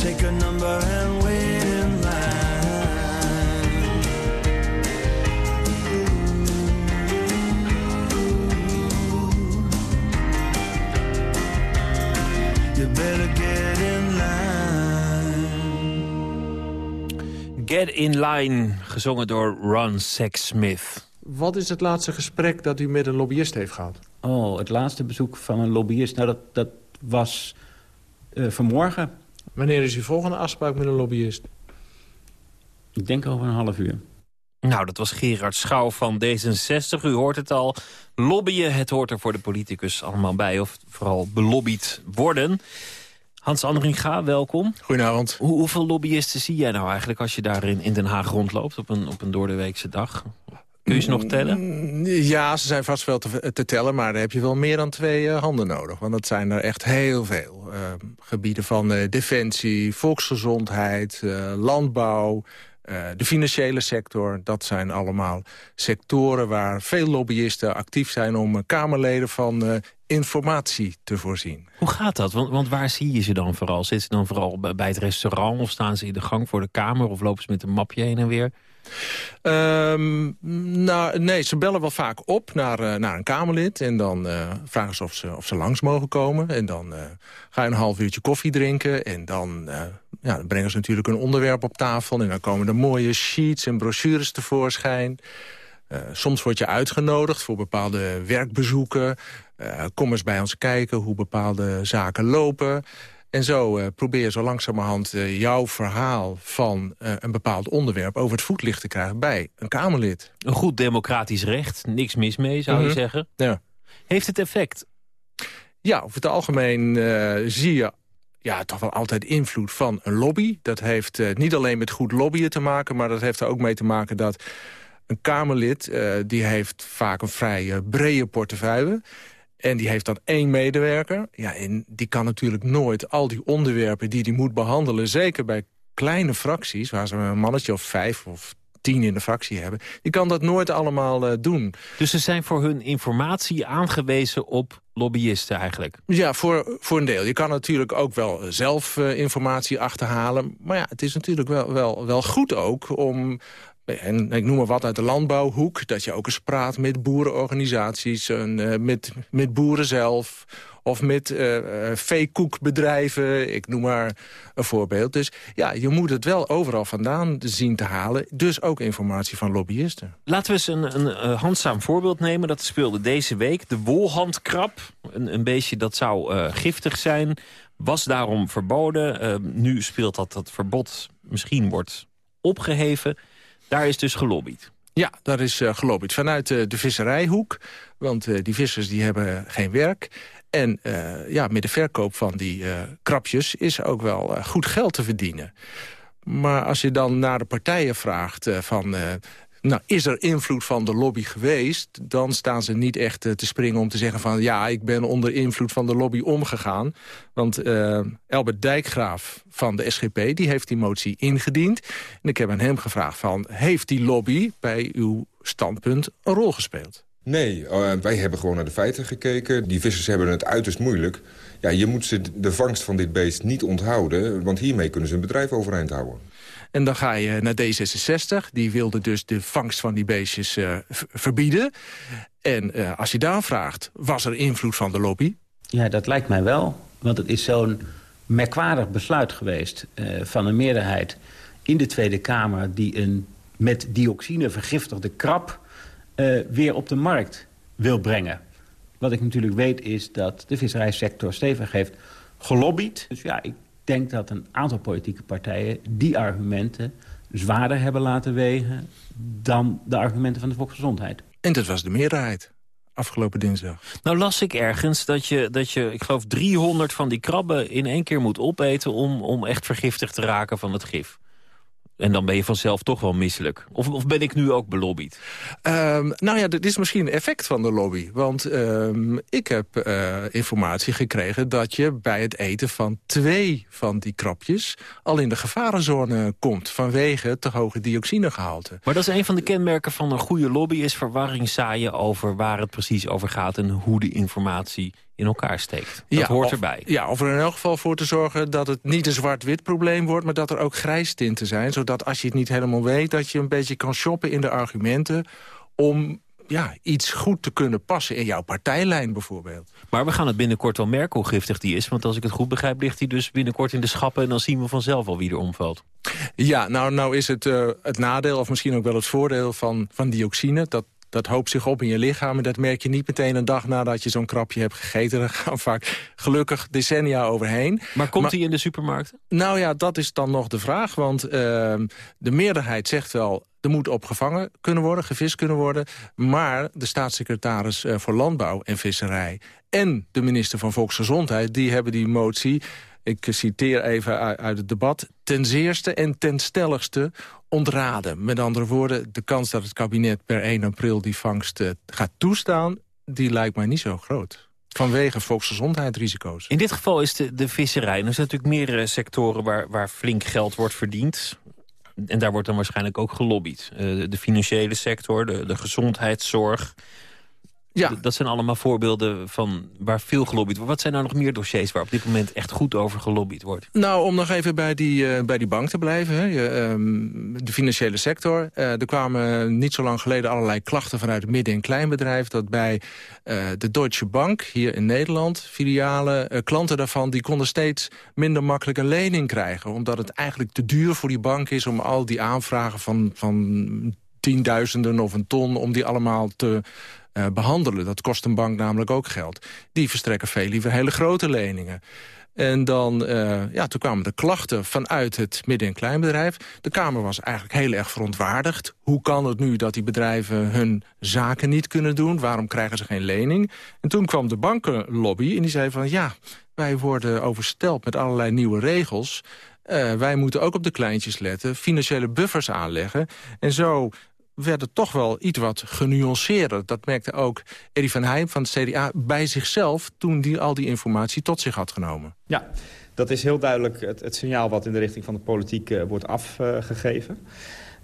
Take a number and wait in line. You better get in line. Get in line, gezongen door Ron Sexsmith. Wat is het laatste gesprek dat u met een lobbyist heeft gehad? Oh, het laatste bezoek van een lobbyist. Nou, dat, dat was uh, vanmorgen. Wanneer is uw volgende afspraak met een lobbyist? Ik denk over een half uur. Nou, dat was Gerard Schouw van D66. U hoort het al. Lobbyen, het hoort er voor de politicus allemaal bij. Of vooral belobbyd worden. Hans Andringa, welkom. Goedenavond. Hoe, hoeveel lobbyisten zie jij nou eigenlijk als je daar in, in Den Haag rondloopt op een, op een doordeweekse dag? Kun je ze nog tellen? Mm, ja, ze zijn vast wel te, te tellen, maar dan heb je wel meer dan twee uh, handen nodig. Want dat zijn er echt heel veel. Uh, gebieden van uh, defensie, volksgezondheid, landbouw, de financiële sector. Dat zijn allemaal sectoren waar veel lobbyisten actief zijn... om Kamerleden van informatie te voorzien. Hoe gaat dat? Want, want, waar zie je ze dan vooral? Zitten ze dan vooral bij het restaurant of staan ze in de gang voor de Kamer... of lopen ze met een mapje heen en weer? Um, nou, nee, ze bellen wel vaak op naar, naar een Kamerlid. En dan uh, vragen ze of, ze of ze langs mogen komen. En dan uh, ga je een half uurtje koffie drinken. En dan, ja, dan brengen ze natuurlijk een onderwerp op tafel. En dan komen er mooie sheets en brochures tevoorschijn. soms word je uitgenodigd voor bepaalde werkbezoeken. kom eens bij ons kijken hoe bepaalde zaken lopen. En zo uh, probeer je zo langzamerhand uh, jouw verhaal van uh, een bepaald onderwerp... over het voetlicht te krijgen bij een Kamerlid. Een goed democratisch recht, niks mis mee, zou Mhm. je zeggen. Ja. Heeft het effect? Ja, over het algemeen zie je ja, toch wel altijd invloed van een lobby. Dat heeft niet alleen met goed lobbyen te maken... maar dat heeft er ook mee te maken dat een Kamerlid... die heeft vaak een vrij brede portefeuille... En die heeft dan één medewerker. Ja, en die kan natuurlijk nooit al die onderwerpen die die moet behandelen... zeker bij kleine fracties, waar ze een mannetje of vijf of tien in de fractie hebben... die kan dat nooit allemaal uh, doen. Dus ze zijn voor hun informatie aangewezen op lobbyisten eigenlijk? Ja, voor, voor een deel. Je kan natuurlijk ook wel zelf uh, informatie achterhalen. Maar ja, het is natuurlijk wel, wel, wel goed ook om en ik noem maar wat uit de landbouwhoek... dat je ook eens praat met boerenorganisaties, en, uh, met, met boeren zelf... of met uh, veekoekbedrijven, ik noem maar een voorbeeld. Dus ja, je moet het wel overal vandaan zien te halen. Dus ook informatie van lobbyisten. Laten we eens een, een handzaam voorbeeld nemen. Dat speelde deze week. De wolhandkrab, een, een beestje dat zou giftig zijn... was daarom verboden. Nu speelt dat dat verbod misschien wordt opgeheven... Daar is dus gelobbyd. Ja, daar is uh, gelobbyd. Vanuit uh, de visserijhoek. Want uh, die vissers die hebben geen werk. En ja, met de verkoop van die krapjes is ook wel goed geld te verdienen. Maar als je dan naar de partijen vraagt van... Nou, is er invloed van de lobby geweest... dan staan ze niet echt uh, te springen om te zeggen van... ja, ik ben onder invloed van de lobby omgegaan. Want uh, Albert Dijkgraaf van de SGP die heeft die motie ingediend. En ik heb aan hem gevraagd van... heeft die lobby bij uw standpunt een rol gespeeld? Nee, uh, wij hebben gewoon naar de feiten gekeken. Die vissers hebben het uiterst moeilijk. Ja, je moet ze de vangst van dit beest niet onthouden... want hiermee kunnen ze een bedrijf overeind houden. En dan ga je naar D66. Die wilde dus de vangst van die beestjes uh, verbieden. En uh, als je daar vraagt, was er invloed van de lobby? Ja, dat lijkt mij wel. Want het is zo'n merkwaardig besluit geweest uh, van een meerderheid in de Tweede Kamer... die een met dioxine vergiftigde krab weer op de markt wil brengen. Wat ik natuurlijk weet is dat de visserijsector stevig heeft gelobbyd. Dus ja, ik denk dat een aantal politieke partijen die argumenten zwaarder hebben laten wegen dan de argumenten van de volksgezondheid. En dat was de meerderheid afgelopen dinsdag. Nou las ik ergens dat je, dat je ik geloof 300 van die krabben in één keer moet opeten... om, om echt vergiftigd te raken van het gif. En dan ben je vanzelf toch wel misselijk. Of, of ben ik nu ook belobbyd? Um, nou ja, dit is misschien een effect van de lobby. Want um, ik heb uh, informatie gekregen dat je bij het eten van twee van die krapjes... al in de gevarenzone komt vanwege te hoge dioxinegehalte. Maar dat is een van de kenmerken van een goede lobby... is verwarring zaaien over waar het precies over gaat... en hoe de informatie in elkaar steekt. Dat ja, hoort of, erbij. Ja, of er in elk geval voor te zorgen dat het niet een zwart-wit probleem wordt... maar dat er ook grijstinten zijn. Zodat als je het niet helemaal weet... dat je een beetje kan shoppen in de argumenten... om ja, iets goed te kunnen passen in jouw partijlijn bijvoorbeeld. Maar we gaan het binnenkort wel merken hoe giftig die is. Want als ik het goed begrijp ligt hij dus binnenkort in de schappen... en dan zien we vanzelf al wie er omvalt. Ja, nou, nou is het uh, het nadeel of misschien ook wel het voordeel van, van dioxine... dat dat hoopt zich op in je lichaam. En dat merk je niet meteen een dag nadat je zo'n krapje hebt gegeten. Daar gaan vaak gelukkig decennia overheen. Maar komt hij in de supermarkten? Nou ja, dat is dan nog de vraag. Want uh, de meerderheid zegt wel... er moet opgevangen kunnen worden, gevist kunnen worden. Maar de staatssecretaris uh, voor Landbouw en Visserij... en de minister van Volksgezondheid... die hebben die motie ik citeer even uit het debat... ten zeerste en ten stelligste ontraden. Met andere woorden, de kans dat het kabinet per 1 april die vangst uh, gaat toestaan... die lijkt mij niet zo groot. Vanwege volksgezondheidsrisico's. In dit geval is de, de visserij. Er zijn natuurlijk meerdere sectoren waar, waar flink geld wordt verdiend. En daar wordt dan waarschijnlijk ook gelobbyd. Uh, de financiële sector, de, de gezondheidszorg... Ja. Dat zijn allemaal voorbeelden van waar veel gelobbyd wordt. Wat zijn nou nog meer dossiers waar op dit moment echt goed over gelobbyd wordt? Nou, om nog even bij die, uh, bij die bank te blijven. Hè. Je, um, de financiële sector. Uh, er kwamen niet zo lang geleden allerlei klachten vanuit het midden- en kleinbedrijf... dat bij uh, de Deutsche Bank hier in Nederland, filialen, klanten daarvan... die konden steeds minder makkelijk een lening krijgen. Omdat het eigenlijk te duur voor die bank is om al die aanvragen van... van tienduizenden of een ton om die allemaal te uh, behandelen. Dat kost een bank namelijk ook geld. Die verstrekken veel liever hele grote leningen. En dan, uh, ja, toen kwamen de klachten vanuit het midden- en kleinbedrijf. De Kamer was eigenlijk heel erg verontwaardigd. Hoe kan het nu dat die bedrijven hun zaken niet kunnen doen? Waarom krijgen ze geen lening? En toen kwam de bankenlobby en die zei van... ja, wij worden oversteld met allerlei nieuwe regels... Uh, wij moeten ook op de kleintjes letten, financiële buffers aanleggen. En zo werden toch wel iets wat genuanceerder. Dat merkte ook Eddie van Heijm van het CDA bij zichzelf... toen hij al die informatie tot zich had genomen. Ja, dat is heel duidelijk het, signaal wat in de richting van de politiek uh, wordt afgegeven.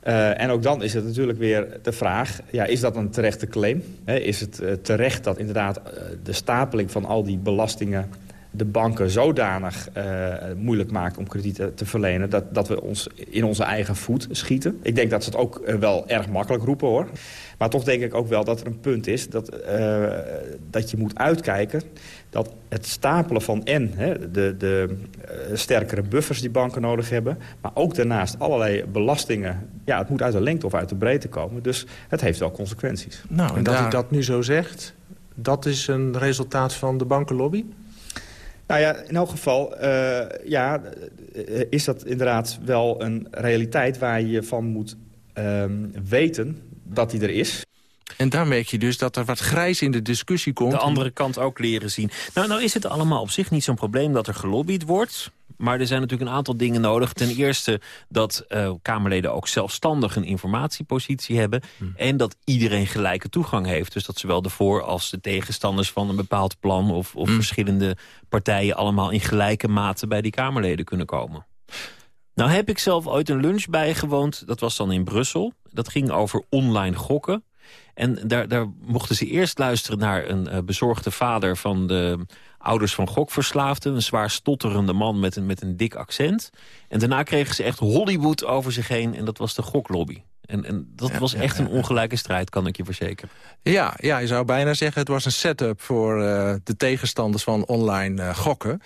Uh, en ook dan is het natuurlijk weer de vraag, ja, is dat een terechte claim? Is het uh, terecht dat inderdaad de stapeling van al die belastingen de banken zodanig uh, moeilijk maakt om kredieten te verlenen... Dat, dat we ons in onze eigen voet schieten. Ik denk dat ze het ook uh, wel erg makkelijk roepen, hoor. Maar toch denk ik ook wel dat er een punt is dat, uh, dat je moet uitkijken... dat het stapelen van en hè, de, de sterkere buffers die banken nodig hebben... maar ook daarnaast allerlei belastingen... ja, het moet uit de lengte of uit de breedte komen. Dus het heeft wel consequenties. Nou, en, en dat daar... u dat nu zo zegt... dat is een resultaat van de bankenlobby? Nou ja, in elk geval uh, ja, is dat inderdaad wel een realiteit... waar je van moet uh, weten dat die er is. En daar merk je dus dat er wat grijs in de discussie komt. De andere kant ook leren zien. Nou, nou is het allemaal op zich niet zo'n probleem dat er gelobbyd wordt. Maar er zijn natuurlijk een aantal dingen nodig. Ten eerste dat uh, Kamerleden ook zelfstandig een informatiepositie hebben. Hmm. En dat iedereen gelijke toegang heeft. Dus dat zowel de voor- als de tegenstanders van een bepaald plan... of, of hmm. verschillende partijen allemaal in gelijke mate bij die Kamerleden kunnen komen. Nou heb ik zelf ooit een lunch bijgewoond. Dat was dan in Brussel. Dat ging over online gokken. En daar, daar mochten ze eerst luisteren naar een uh, bezorgde vader van de ouders van gokverslaafden. Een zwaar stotterende man met een, met een dik accent. En daarna kregen ze echt Hollywood over zich heen. En dat was de goklobby. En, en dat ja, was echt ja, ja. een ongelijke strijd, kan ik je verzekeren. Ja, ja je zou bijna zeggen het was een setup voor uh, de tegenstanders van online uh, gokken.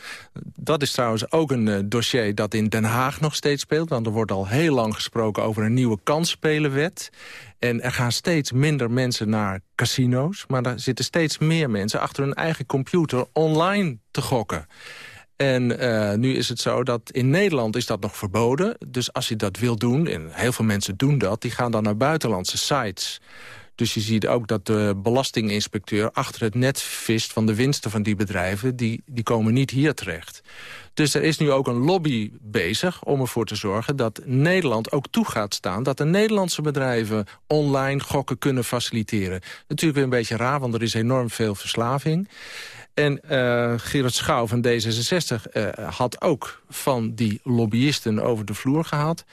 Dat is trouwens ook een uh, dossier dat in Den Haag nog steeds speelt. Want er wordt al heel lang gesproken over een nieuwe kansspelenwet. En er gaan steeds minder mensen naar casino's. Maar er zitten steeds meer mensen achter hun eigen computer online te gokken. En uh, nu is het zo dat in Nederland is dat nog verboden. Dus als je dat wil doen, en heel veel mensen doen dat... die gaan dan naar buitenlandse sites. Dus je ziet ook dat de belastinginspecteur achter het net vist... van de winsten van die bedrijven, die, die komen niet hier terecht. Dus er is nu ook een lobby bezig om ervoor te zorgen... dat Nederland ook toe gaat staan... dat de Nederlandse bedrijven online gokken kunnen faciliteren. Natuurlijk weer een beetje raar, want er is enorm veel verslaving. En uh, Gerard Schouw van D66 uh, had ook van die lobbyisten over de vloer gehad.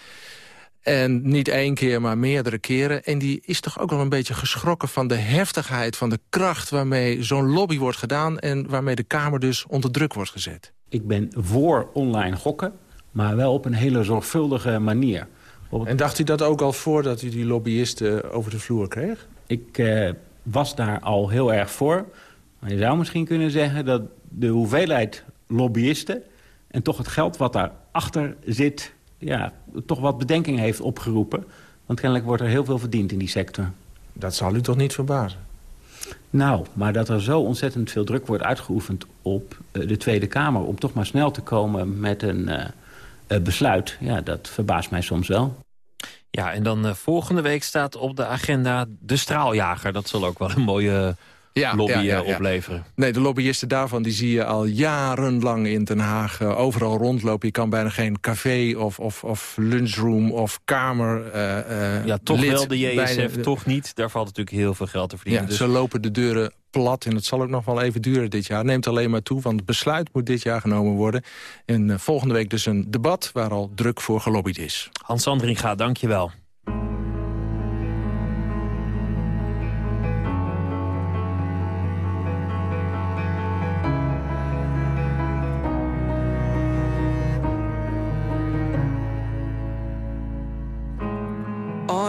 En niet één keer, maar meerdere keren. En die is toch ook wel een beetje geschrokken van de heftigheid... van de kracht waarmee zo'n lobby wordt gedaan... en waarmee de Kamer dus onder druk wordt gezet. Ik ben voor online gokken, maar wel op een hele zorgvuldige manier. En dacht u dat ook al voordat u die lobbyisten over de vloer kreeg? Ik... Uh, was daar al heel erg voor. Maar je zou misschien kunnen zeggen dat de hoeveelheid lobbyisten... en toch het geld wat daarachter zit... Ja, toch wat bedenking heeft opgeroepen. Want kennelijk wordt er heel veel verdiend in die sector. Dat zal u toch niet verbazen? Nou, maar dat er zo ontzettend veel druk wordt uitgeoefend op uh, de Tweede Kamer... om toch maar snel te komen met een uh, uh, besluit... ja, dat verbaast mij soms wel. Ja, en dan volgende week staat op de agenda de straaljager. Dat zal ook wel een mooie ja, lobby ja, ja, opleveren. Nee, de lobbyisten daarvan die zie je al jarenlang in Den Haag. Uh, overal rondlopen. Je kan bijna geen café of, of, of lunchroom of kamer uh, Ja, toch wel de JSF, bijna, toch niet. Daar valt natuurlijk heel veel geld te verdienen. Dus... Ze lopen de deuren plat en het zal ook nog wel even duren dit jaar. Neemt alleen maar toe, want het besluit moet dit jaar genomen worden. En uh, volgende week dus een debat waar al druk voor gelobbyd is. Hans Andringa, dank je wel.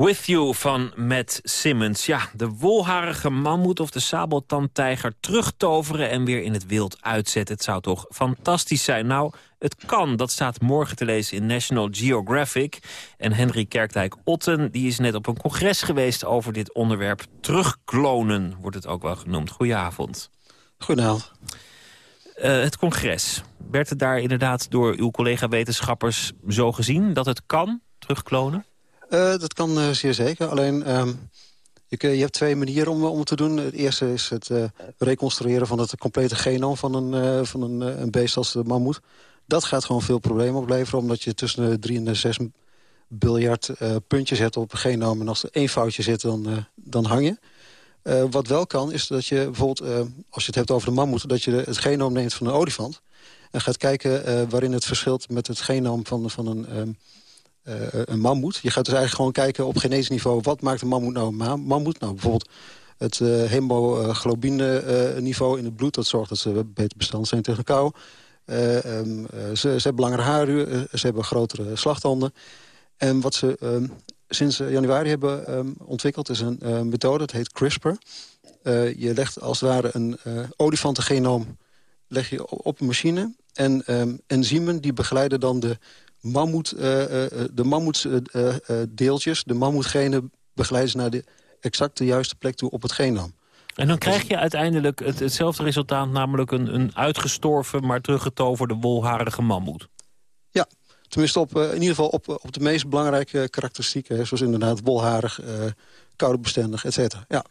With You van Matt Simmons. Ja, de wolharige mammoet of de sabeltandtijger terugtoveren... en weer in het wild uitzetten. Het zou toch fantastisch zijn? Nou, het kan. Dat staat morgen te lezen in National Geographic. En Henry Kerkdijk-Otten die is net op een congres geweest... over dit onderwerp. Terugklonen wordt het ook wel genoemd. Goedenavond. Goedenavond. Uh, het congres. Werd het daar inderdaad door uw collega-wetenschappers zo gezien... dat het kan, terugklonen? Uh, dat kan uh, zeer zeker. Alleen, je, je, hebt twee manieren om, om het te doen. Het eerste is het reconstrueren van het complete genoom van een, van een, een beest als de mammoet. Dat gaat gewoon veel problemen opleveren, omdat je tussen de 3 en de 6 biljard puntjes hebt op een genoom. En als er één foutje zit, dan, dan hang je. wat wel kan, is dat je bijvoorbeeld, als je het hebt over de mammoet... dat je het genoom neemt van een olifant... en gaat kijken waarin het verschilt met het genoom van, van een... Um, uh, een mammoet. Je gaat dus eigenlijk gewoon kijken op genetisch niveau... wat maakt een mammoet nou een mammoet? Nou, bijvoorbeeld het uh, hemoglobine uh, niveau in het bloed... dat zorgt dat ze beter bestand zijn tegen kou. Um, ze, ze, hebben langere haren, ze hebben grotere slagtanden. En wat ze um, sinds januari hebben um, ontwikkeld is een methode, dat heet CRISPR. je legt als het ware een olifantengenoom leg je op een machine... en enzymen die begeleiden dan de mammoet, uh, de mammoetdeeltjes, de mammoetgenen begeleiden ze naar de exacte juiste plek toe op het genoom. En dan krijg je uiteindelijk het, hetzelfde resultaat, namelijk een, een uitgestorven, maar teruggetoverde wolharige mammoet. Ja, tenminste op, in ieder geval op, op de meest belangrijke karakteristieken, hè, zoals inderdaad wolharig, uh, koudebestendig, et cetera. Ja.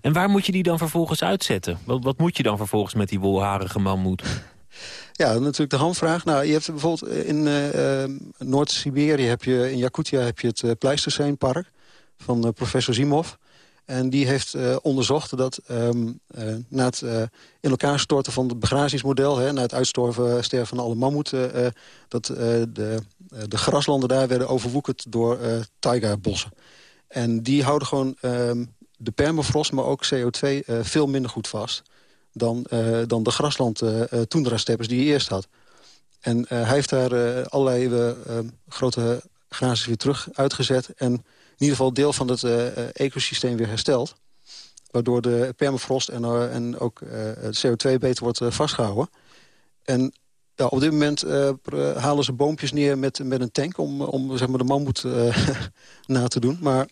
En waar moet je die dan vervolgens uitzetten? Wat, wat moet je dan vervolgens met die wolharige mammoet? Ja, natuurlijk de hamvraag. Nou, je hebt bijvoorbeeld in uh, Noord-Siberië, heb je in Yakutia heb je het Pleistoceenpark van professor Zimov. En die heeft onderzocht dat um, na het in elkaar storten van het begrazingsmodel... Hè, na het uitsterven sterven van alle mammoeten... dat de, de graslanden daar werden overwoekerd door taiga-bossen. En die houden gewoon ehm, de permafrost, maar ook CO2 veel minder goed vast dan, uh, dan de grasland uh, toendra-steppers die hij eerst had. En hij heeft daar allerlei grote grazen weer terug uitgezet... en in ieder geval deel van het ecosysteem weer hersteld. Waardoor de permafrost en, en ook het CO2 beter wordt vastgehouden. En op dit moment halen ze boompjes neer met, met een tank... om, om zeg maar, de mammoet uh, na te doen. Maar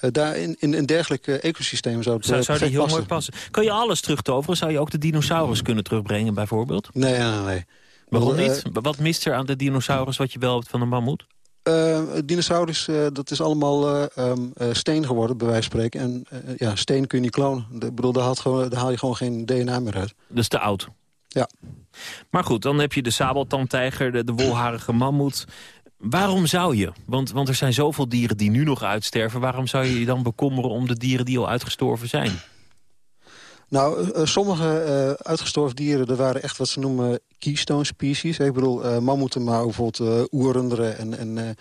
uh, daar in, in een dergelijk ecosysteem zou het Zou, zou die heel passen. mooi passen. Kan je alles terugtoveren? Zou je ook de dinosaurus kunnen terugbrengen bijvoorbeeld? Nee, nee, nee. Waarom niet? Wat mist er aan de dinosaurus wat je wel hebt van een mammoet? Uh, dinosaurus, uh, dat is allemaal uh, um, steen geworden, bij wijze van spreken. En ja, steen kun je niet klonen. Ik bedoel, daar, haalt gewoon, daar haal je gewoon geen DNA meer uit. Dus te oud? Ja. Maar goed, dan heb je de sabeltandtijger, de, de wolharige mammoet. Waarom zou je? Want, want er zijn zoveel dieren die nu nog uitsterven. Waarom zou je je dan bekommeren om de dieren die al uitgestorven zijn? Nou, uh, sommige uh, uitgestorven dieren, er waren echt wat ze noemen keystone species. Ik bedoel, uh, mammoeten, maar bijvoorbeeld oerrunderen en, en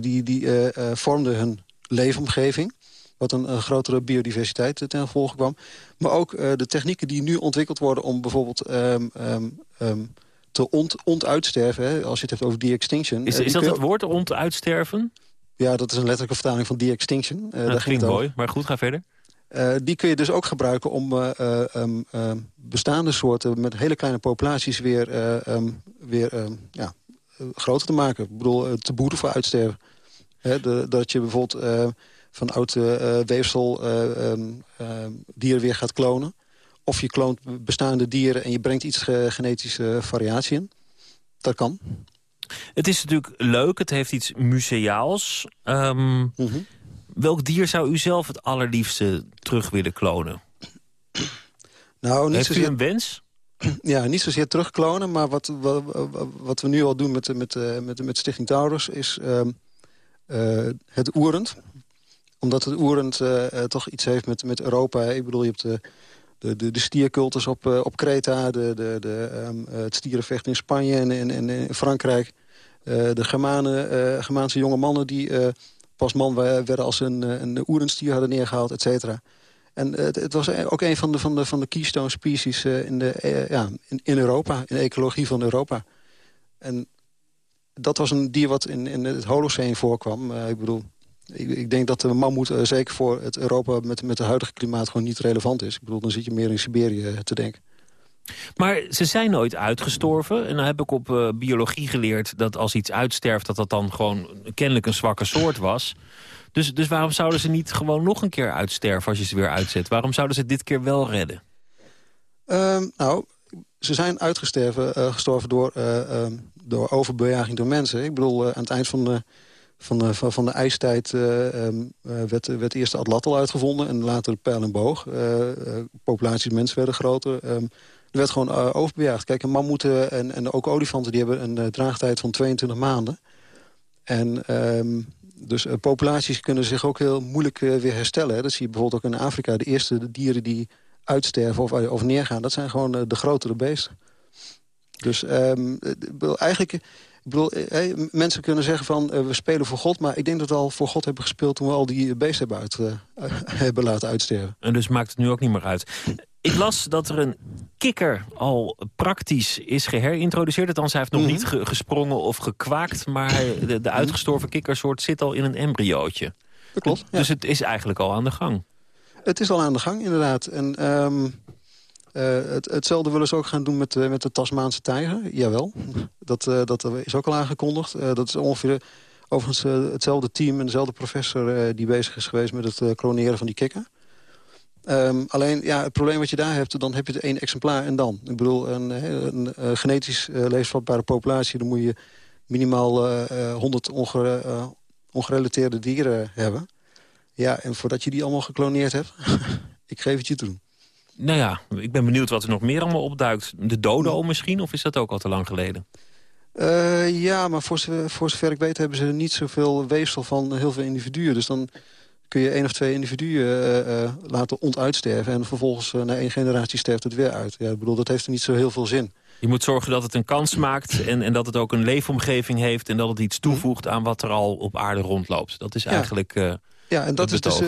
die, die vormden hun leefomgeving, wat een, grotere biodiversiteit ten gevolge kwam. Maar ook de technieken die nu ontwikkeld worden om bijvoorbeeld... Um, um, um, te ont, ontuitsterven, hè, als je het hebt over de-extinction. Is, is dat het woord, ontuitsterven? Ja, dat is een letterlijke vertaling van de-extinction. Uh, dat klinkt mooi, maar goed, ga verder. Uh, die kun je dus ook gebruiken om uh, um, uh, bestaande soorten... met hele kleine populaties weer, um, weer ja, groter te maken. Ik bedoel, te boeten voor uitsterven. Hè, de, dat je bijvoorbeeld van oud weefsel um, dieren weer gaat klonen. Of je kloont bestaande dieren en je brengt iets ge genetische variatie in. Dat kan. Het is natuurlijk leuk, het heeft iets museaals. Um, mm -hmm. Welk dier zou u zelf het allerliefste terug willen klonen? Nou, niet Heeft zozeer, u een wens? Ja, niet zozeer terugklonen, maar wat, wat, wat we nu al doen met, met, met, met Stichting Taurus... is uh, uh, het oerend. Omdat het oerend uh, toch iets heeft met, met Europa. Ik bedoel, je hebt de, de, de, de stiercultus op, op Kreta... De, de, de, um, het stierenvecht in Spanje en, en, en in Frankrijk... de Germanen, Germaanse jonge mannen die pas man werden als een, een oerenstier hadden neergehaald, et cetera. En het, het, was ook een van de, van de, van de keystone species in, de, ja, in, in, Europa, in de ecologie van Europa. En dat was een dier wat in, in het Holocene voorkwam. Uh, ik bedoel, ik, ik, denk dat de mammoet zeker voor het Europa met, met het huidige klimaat gewoon niet relevant is. Ik bedoel, dan zit je meer in Siberië te denken. Maar ze zijn nooit uitgestorven. En dan heb ik op uh, biologie geleerd dat als iets uitsterft... dat dat dan gewoon kennelijk een zwakke soort was. Dus, dus waarom zouden ze niet gewoon nog een keer uitsterven als je ze weer uitzet? Waarom zouden ze dit keer wel redden? Uh, nou, ze zijn uitgestorven uh, gestorven door, uh, door overbejaging door mensen. Ik bedoel, aan het eind van de, van de, van, de ijstijd um, werd, werd eerst de atlattel uitgevonden... en later de pijl en boog. populaties mensen werden groter... Um, er werd gewoon overbejaagd. Kijk, mammoeten en, en ook olifanten die hebben een draagtijd van 22 maanden. En um, dus populaties kunnen zich ook heel moeilijk weer herstellen. Dat zie je bijvoorbeeld ook in Afrika. De eerste dieren die uitsterven of, of neergaan, dat zijn gewoon de grotere beesten. Dus um, eigenlijk... Ik bedoel, hey, mensen kunnen zeggen van we spelen voor God... maar ik denk dat we al voor God hebben gespeeld... toen we al die beesten hebben, uit, hebben laten uitsterven. En dus maakt het nu ook niet meer uit. Ik las dat er een kikker al praktisch is geherintroduceerd. Althans, hij heeft nog mm -hmm. niet ge gesprongen of gekwaakt... maar de, de, uitgestorven kikkersoort zit al in een embryootje. Dat klopt, ja. Dus het is eigenlijk al aan de gang. Het is al aan de gang, inderdaad. En um, uh, het, hetzelfde willen ze ook gaan doen met, uh, met de Tasmaanse tijger. Jawel, dat, uh, dat is ook al aangekondigd. dat is ongeveer overigens hetzelfde team en dezelfde professor... die bezig is geweest met het kloneren van die kikker. Um, alleen, ja, het probleem wat je daar hebt, dan heb je het één exemplaar en dan. Ik bedoel, een, een, genetisch uh, levensvatbare populatie... dan moet je minimaal uh, 100 onge, uh, ongerelateerde dieren hebben. Ja, en voordat je die allemaal gekloneerd hebt, ik geef het je te doen. Nou ja, ik ben benieuwd wat er nog meer allemaal opduikt. De dodo misschien, of is dat ook al te lang geleden? Uh, ja, maar voor zover, voor zover ik weet hebben ze niet zoveel weefsel van heel veel individuen. Dus dan kun je één of twee individuen uh, uh, laten ontuitsterven... en vervolgens na één generatie sterft het weer uit. Ja, ik bedoel, dat heeft er niet zo heel veel zin. Je moet zorgen dat het een kans maakt en, en dat het ook een leefomgeving heeft... en dat het iets toevoegt aan wat er al op aarde rondloopt. Dat is ja. eigenlijk Ja, en dat is dus,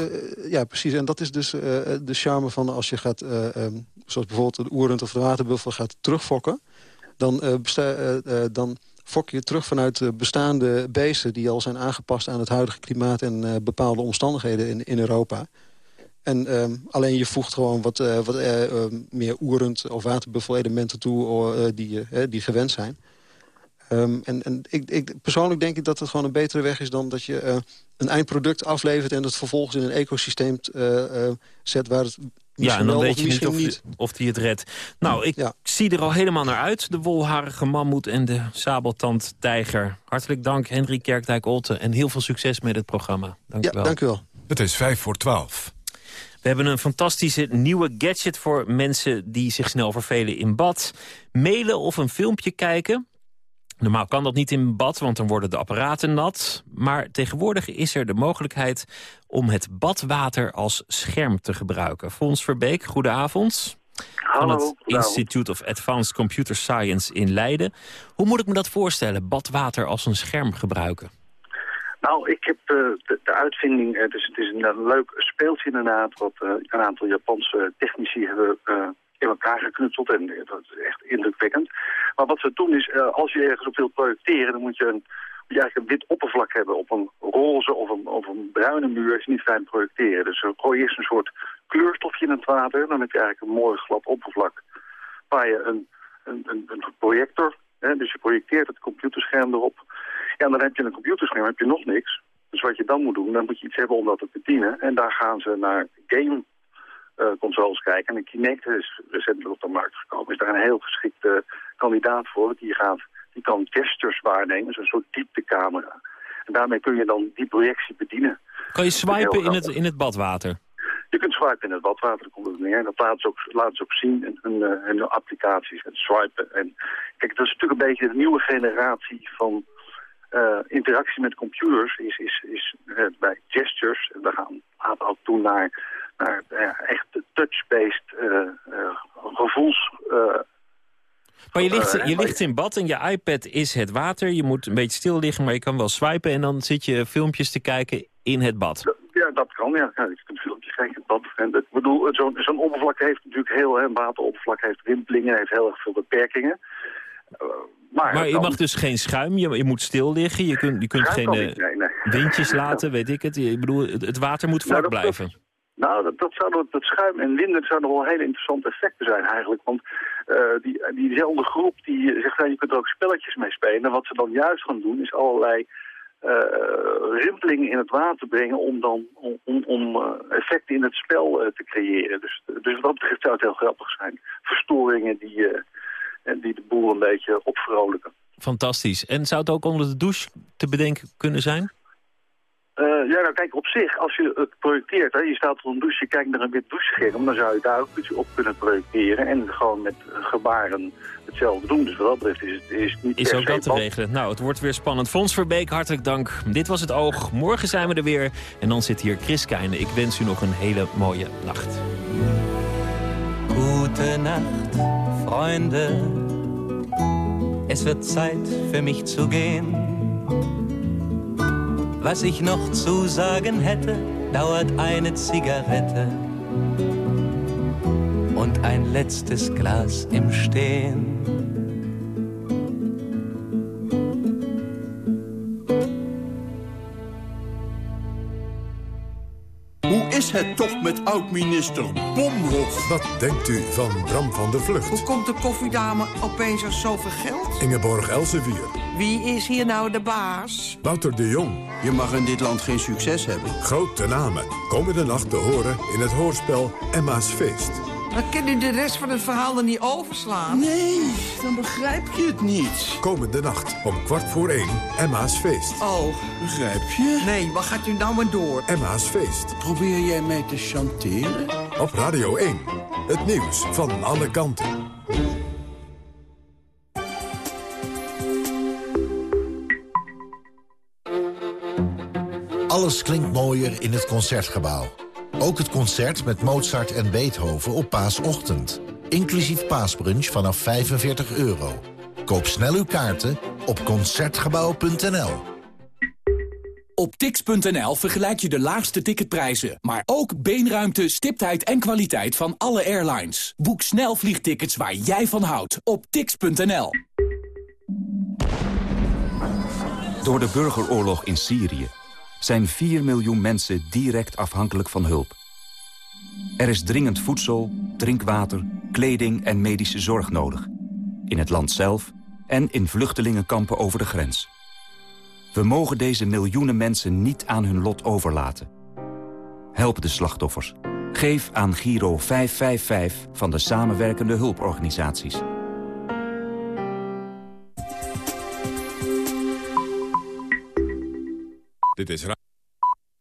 ja, precies. En dat is dus de charme van als je gaat... Um, zoals bijvoorbeeld de oerend of de waterbuffel gaat terugfokken... dan, dan fok je terug vanuit bestaande beesten... die al zijn aangepast aan het huidige klimaat en bepaalde omstandigheden in, in Europa. En ehm, alleen je voegt gewoon wat, eh, wat eh, ehm, meer oerend of waterbuffelelementen toe uh, die, die gewend zijn. Ehm, en en ik, ik, persoonlijk denk ik dat het gewoon een betere weg is... dan dat je een eindproduct aflevert en het vervolgens in een ecosysteem zet... waar het ja, en dan weet je niet of, niet of die het redt. Nou, ik zie er al helemaal naar uit. De wolharige mammoet en de sabeltandtijger. Hartelijk dank, Henry Kerkdijk-Olten. En heel veel succes met het programma. Dank ja, u wel. dank u wel. Het is vijf voor twaalf. We hebben een fantastische nieuwe gadget voor mensen die zich snel vervelen in bad. Mailen of een filmpje kijken. Normaal kan dat niet in bad, want dan worden de apparaten nat. Maar tegenwoordig is er de mogelijkheid om het badwater als scherm te gebruiken. Fons Verbeek, goedenavond. Van het Institute of Advanced Computer Science in Leiden. Hoe moet ik me dat voorstellen, badwater als een scherm gebruiken? Nou, ik heb uh, de, de, uitvinding, uh, dus het is een leuk speeltje inderdaad, wat uh, een aantal Japanse technici hebben in elkaar geknutseld en dat is echt indrukwekkend. Maar wat ze doen is, als je ergens op wilt projecteren, dan moet je, een, je eigenlijk een wit oppervlak hebben. Op een roze of een, of een bruine muur is niet fijn projecteren. Dus gooi eerst een soort kleurstofje in het water, dan heb je eigenlijk een mooi glad oppervlak waar je een, een, een, een projector, hè, dus je projecteert het computerscherm erop. Ja, dan heb je een computerscherm, heb je nog niks. Dus wat je dan moet doen, dan moet je iets hebben om dat te bedienen. En daar gaan ze naar game uh, consoles kijken. En de Kinect is recentelijk op de markt gekomen. Is daar een heel geschikte kandidaat voor. Die, gaat, die kan gestures waarnemen, dus een soort dieptecamera. En daarmee kun je dan die projectie bedienen. Kan je swipen in het, in het badwater? Je kunt swipen in het badwater, daar komt het neer. En dat laten ze ook, laten ze ook zien in hun, hun applicaties. En swipen. En, kijk, dat is natuurlijk een beetje de nieuwe generatie van uh, interactie met computers is, is, is uh, bij gestures. We gaan later ook toe naar, naar uh, echt touch-based gevoels... maar je ligt, je ligt in bad en je iPad is het water. Je moet een beetje stil liggen, maar je kan wel swipen... en dan zit je filmpjes te kijken in het bad. Ja, dat kan, ja. ja je kunt filmpjes kijken in het bad. En ik bedoel, zo'n zo'n oppervlak heeft natuurlijk heel... een wateroppervlak heeft rimpelingen, heeft heel erg veel beperkingen. Maar, maar je mag dus geen schuim, je, je moet stil liggen, je kunt, je kunt geen windjes laten, weet ik het. Ik bedoel, het, het water moet vlak nou, dat, blijven. Nou, dat, zou, dat schuim en wind zouden wel hele interessante effecten zijn eigenlijk. Want uh, die, diezelfde groep die zegt, nou, je kunt er ook spelletjes mee spelen. En wat ze dan juist gaan doen is allerlei uh, rimpelingen in het water brengen om dan om, om effecten in het spel te creëren. Dus, dus wat dat betreft zou het heel grappig zijn. Verstoringen die en die de boel een beetje opvrolijken. Fantastisch. En zou het ook onder de douche te bedenken kunnen zijn? Uh, ja, nou kijk, op zich, als je het projecteert, hè, je staat op een douche, je kijkt naar een wit douchescherm, dan zou je daar ook iets op kunnen projecteren en gewoon met gebaren hetzelfde doen. Dus wat dat betreft is het is niet Is ook dat te regelen. Nou, het wordt weer spannend. Fons Verbeek, hartelijk dank. Dit was het Oog. Morgen zijn we er weer. En dan zit hier Chris Keijne. Ik wens u nog een hele mooie nacht. Gute Nacht, Freunde. Es wird Zeit für mich zu gehen. Was ich noch zu sagen hätte, dauert eine Zigarette und ein letztes Glas im Stehen. is het toch met oud-minister Bomhoff? Wat denkt u van Bram van der Vlucht? Hoe komt de koffiedame opeens aan zoveel geld? Ingeborg Elsevier. Wie is hier nou de baas? Wouter de Jong. Je mag in dit land geen succes hebben. Grote namen. Komende nacht te horen in het hoorspel Emma's Feest. Dan kan u de rest van het verhaal er niet overslaan. Nee, dan begrijp je het niet. Komende nacht om kwart voor één Emma's Feest. Oh. Begrijp je? Nee, wat gaat u nou maar door? Emma's Feest. Probeer jij mij te chanteren? Op Radio 1. Het nieuws van alle kanten. Alles klinkt mooier in het Concertgebouw. Ook het concert met Mozart en Beethoven op paasochtend. Inclusief paasbrunch vanaf 45 euro. Koop snel uw kaarten op Concertgebouw.nl. Op tix.nl vergelijk je de laagste ticketprijzen, maar ook beenruimte, stiptheid en kwaliteit van alle airlines. Boek snel vliegtickets waar jij van houdt op tix.nl. Door de burgeroorlog in Syrië zijn 4 miljoen mensen direct afhankelijk van hulp. Er is dringend voedsel, drinkwater, kleding en medische zorg nodig. In het land zelf en in vluchtelingenkampen over de grens. We mogen deze miljoenen mensen niet aan hun lot overlaten. Help de slachtoffers. Geef aan Giro 555 van de samenwerkende hulporganisaties. Dit is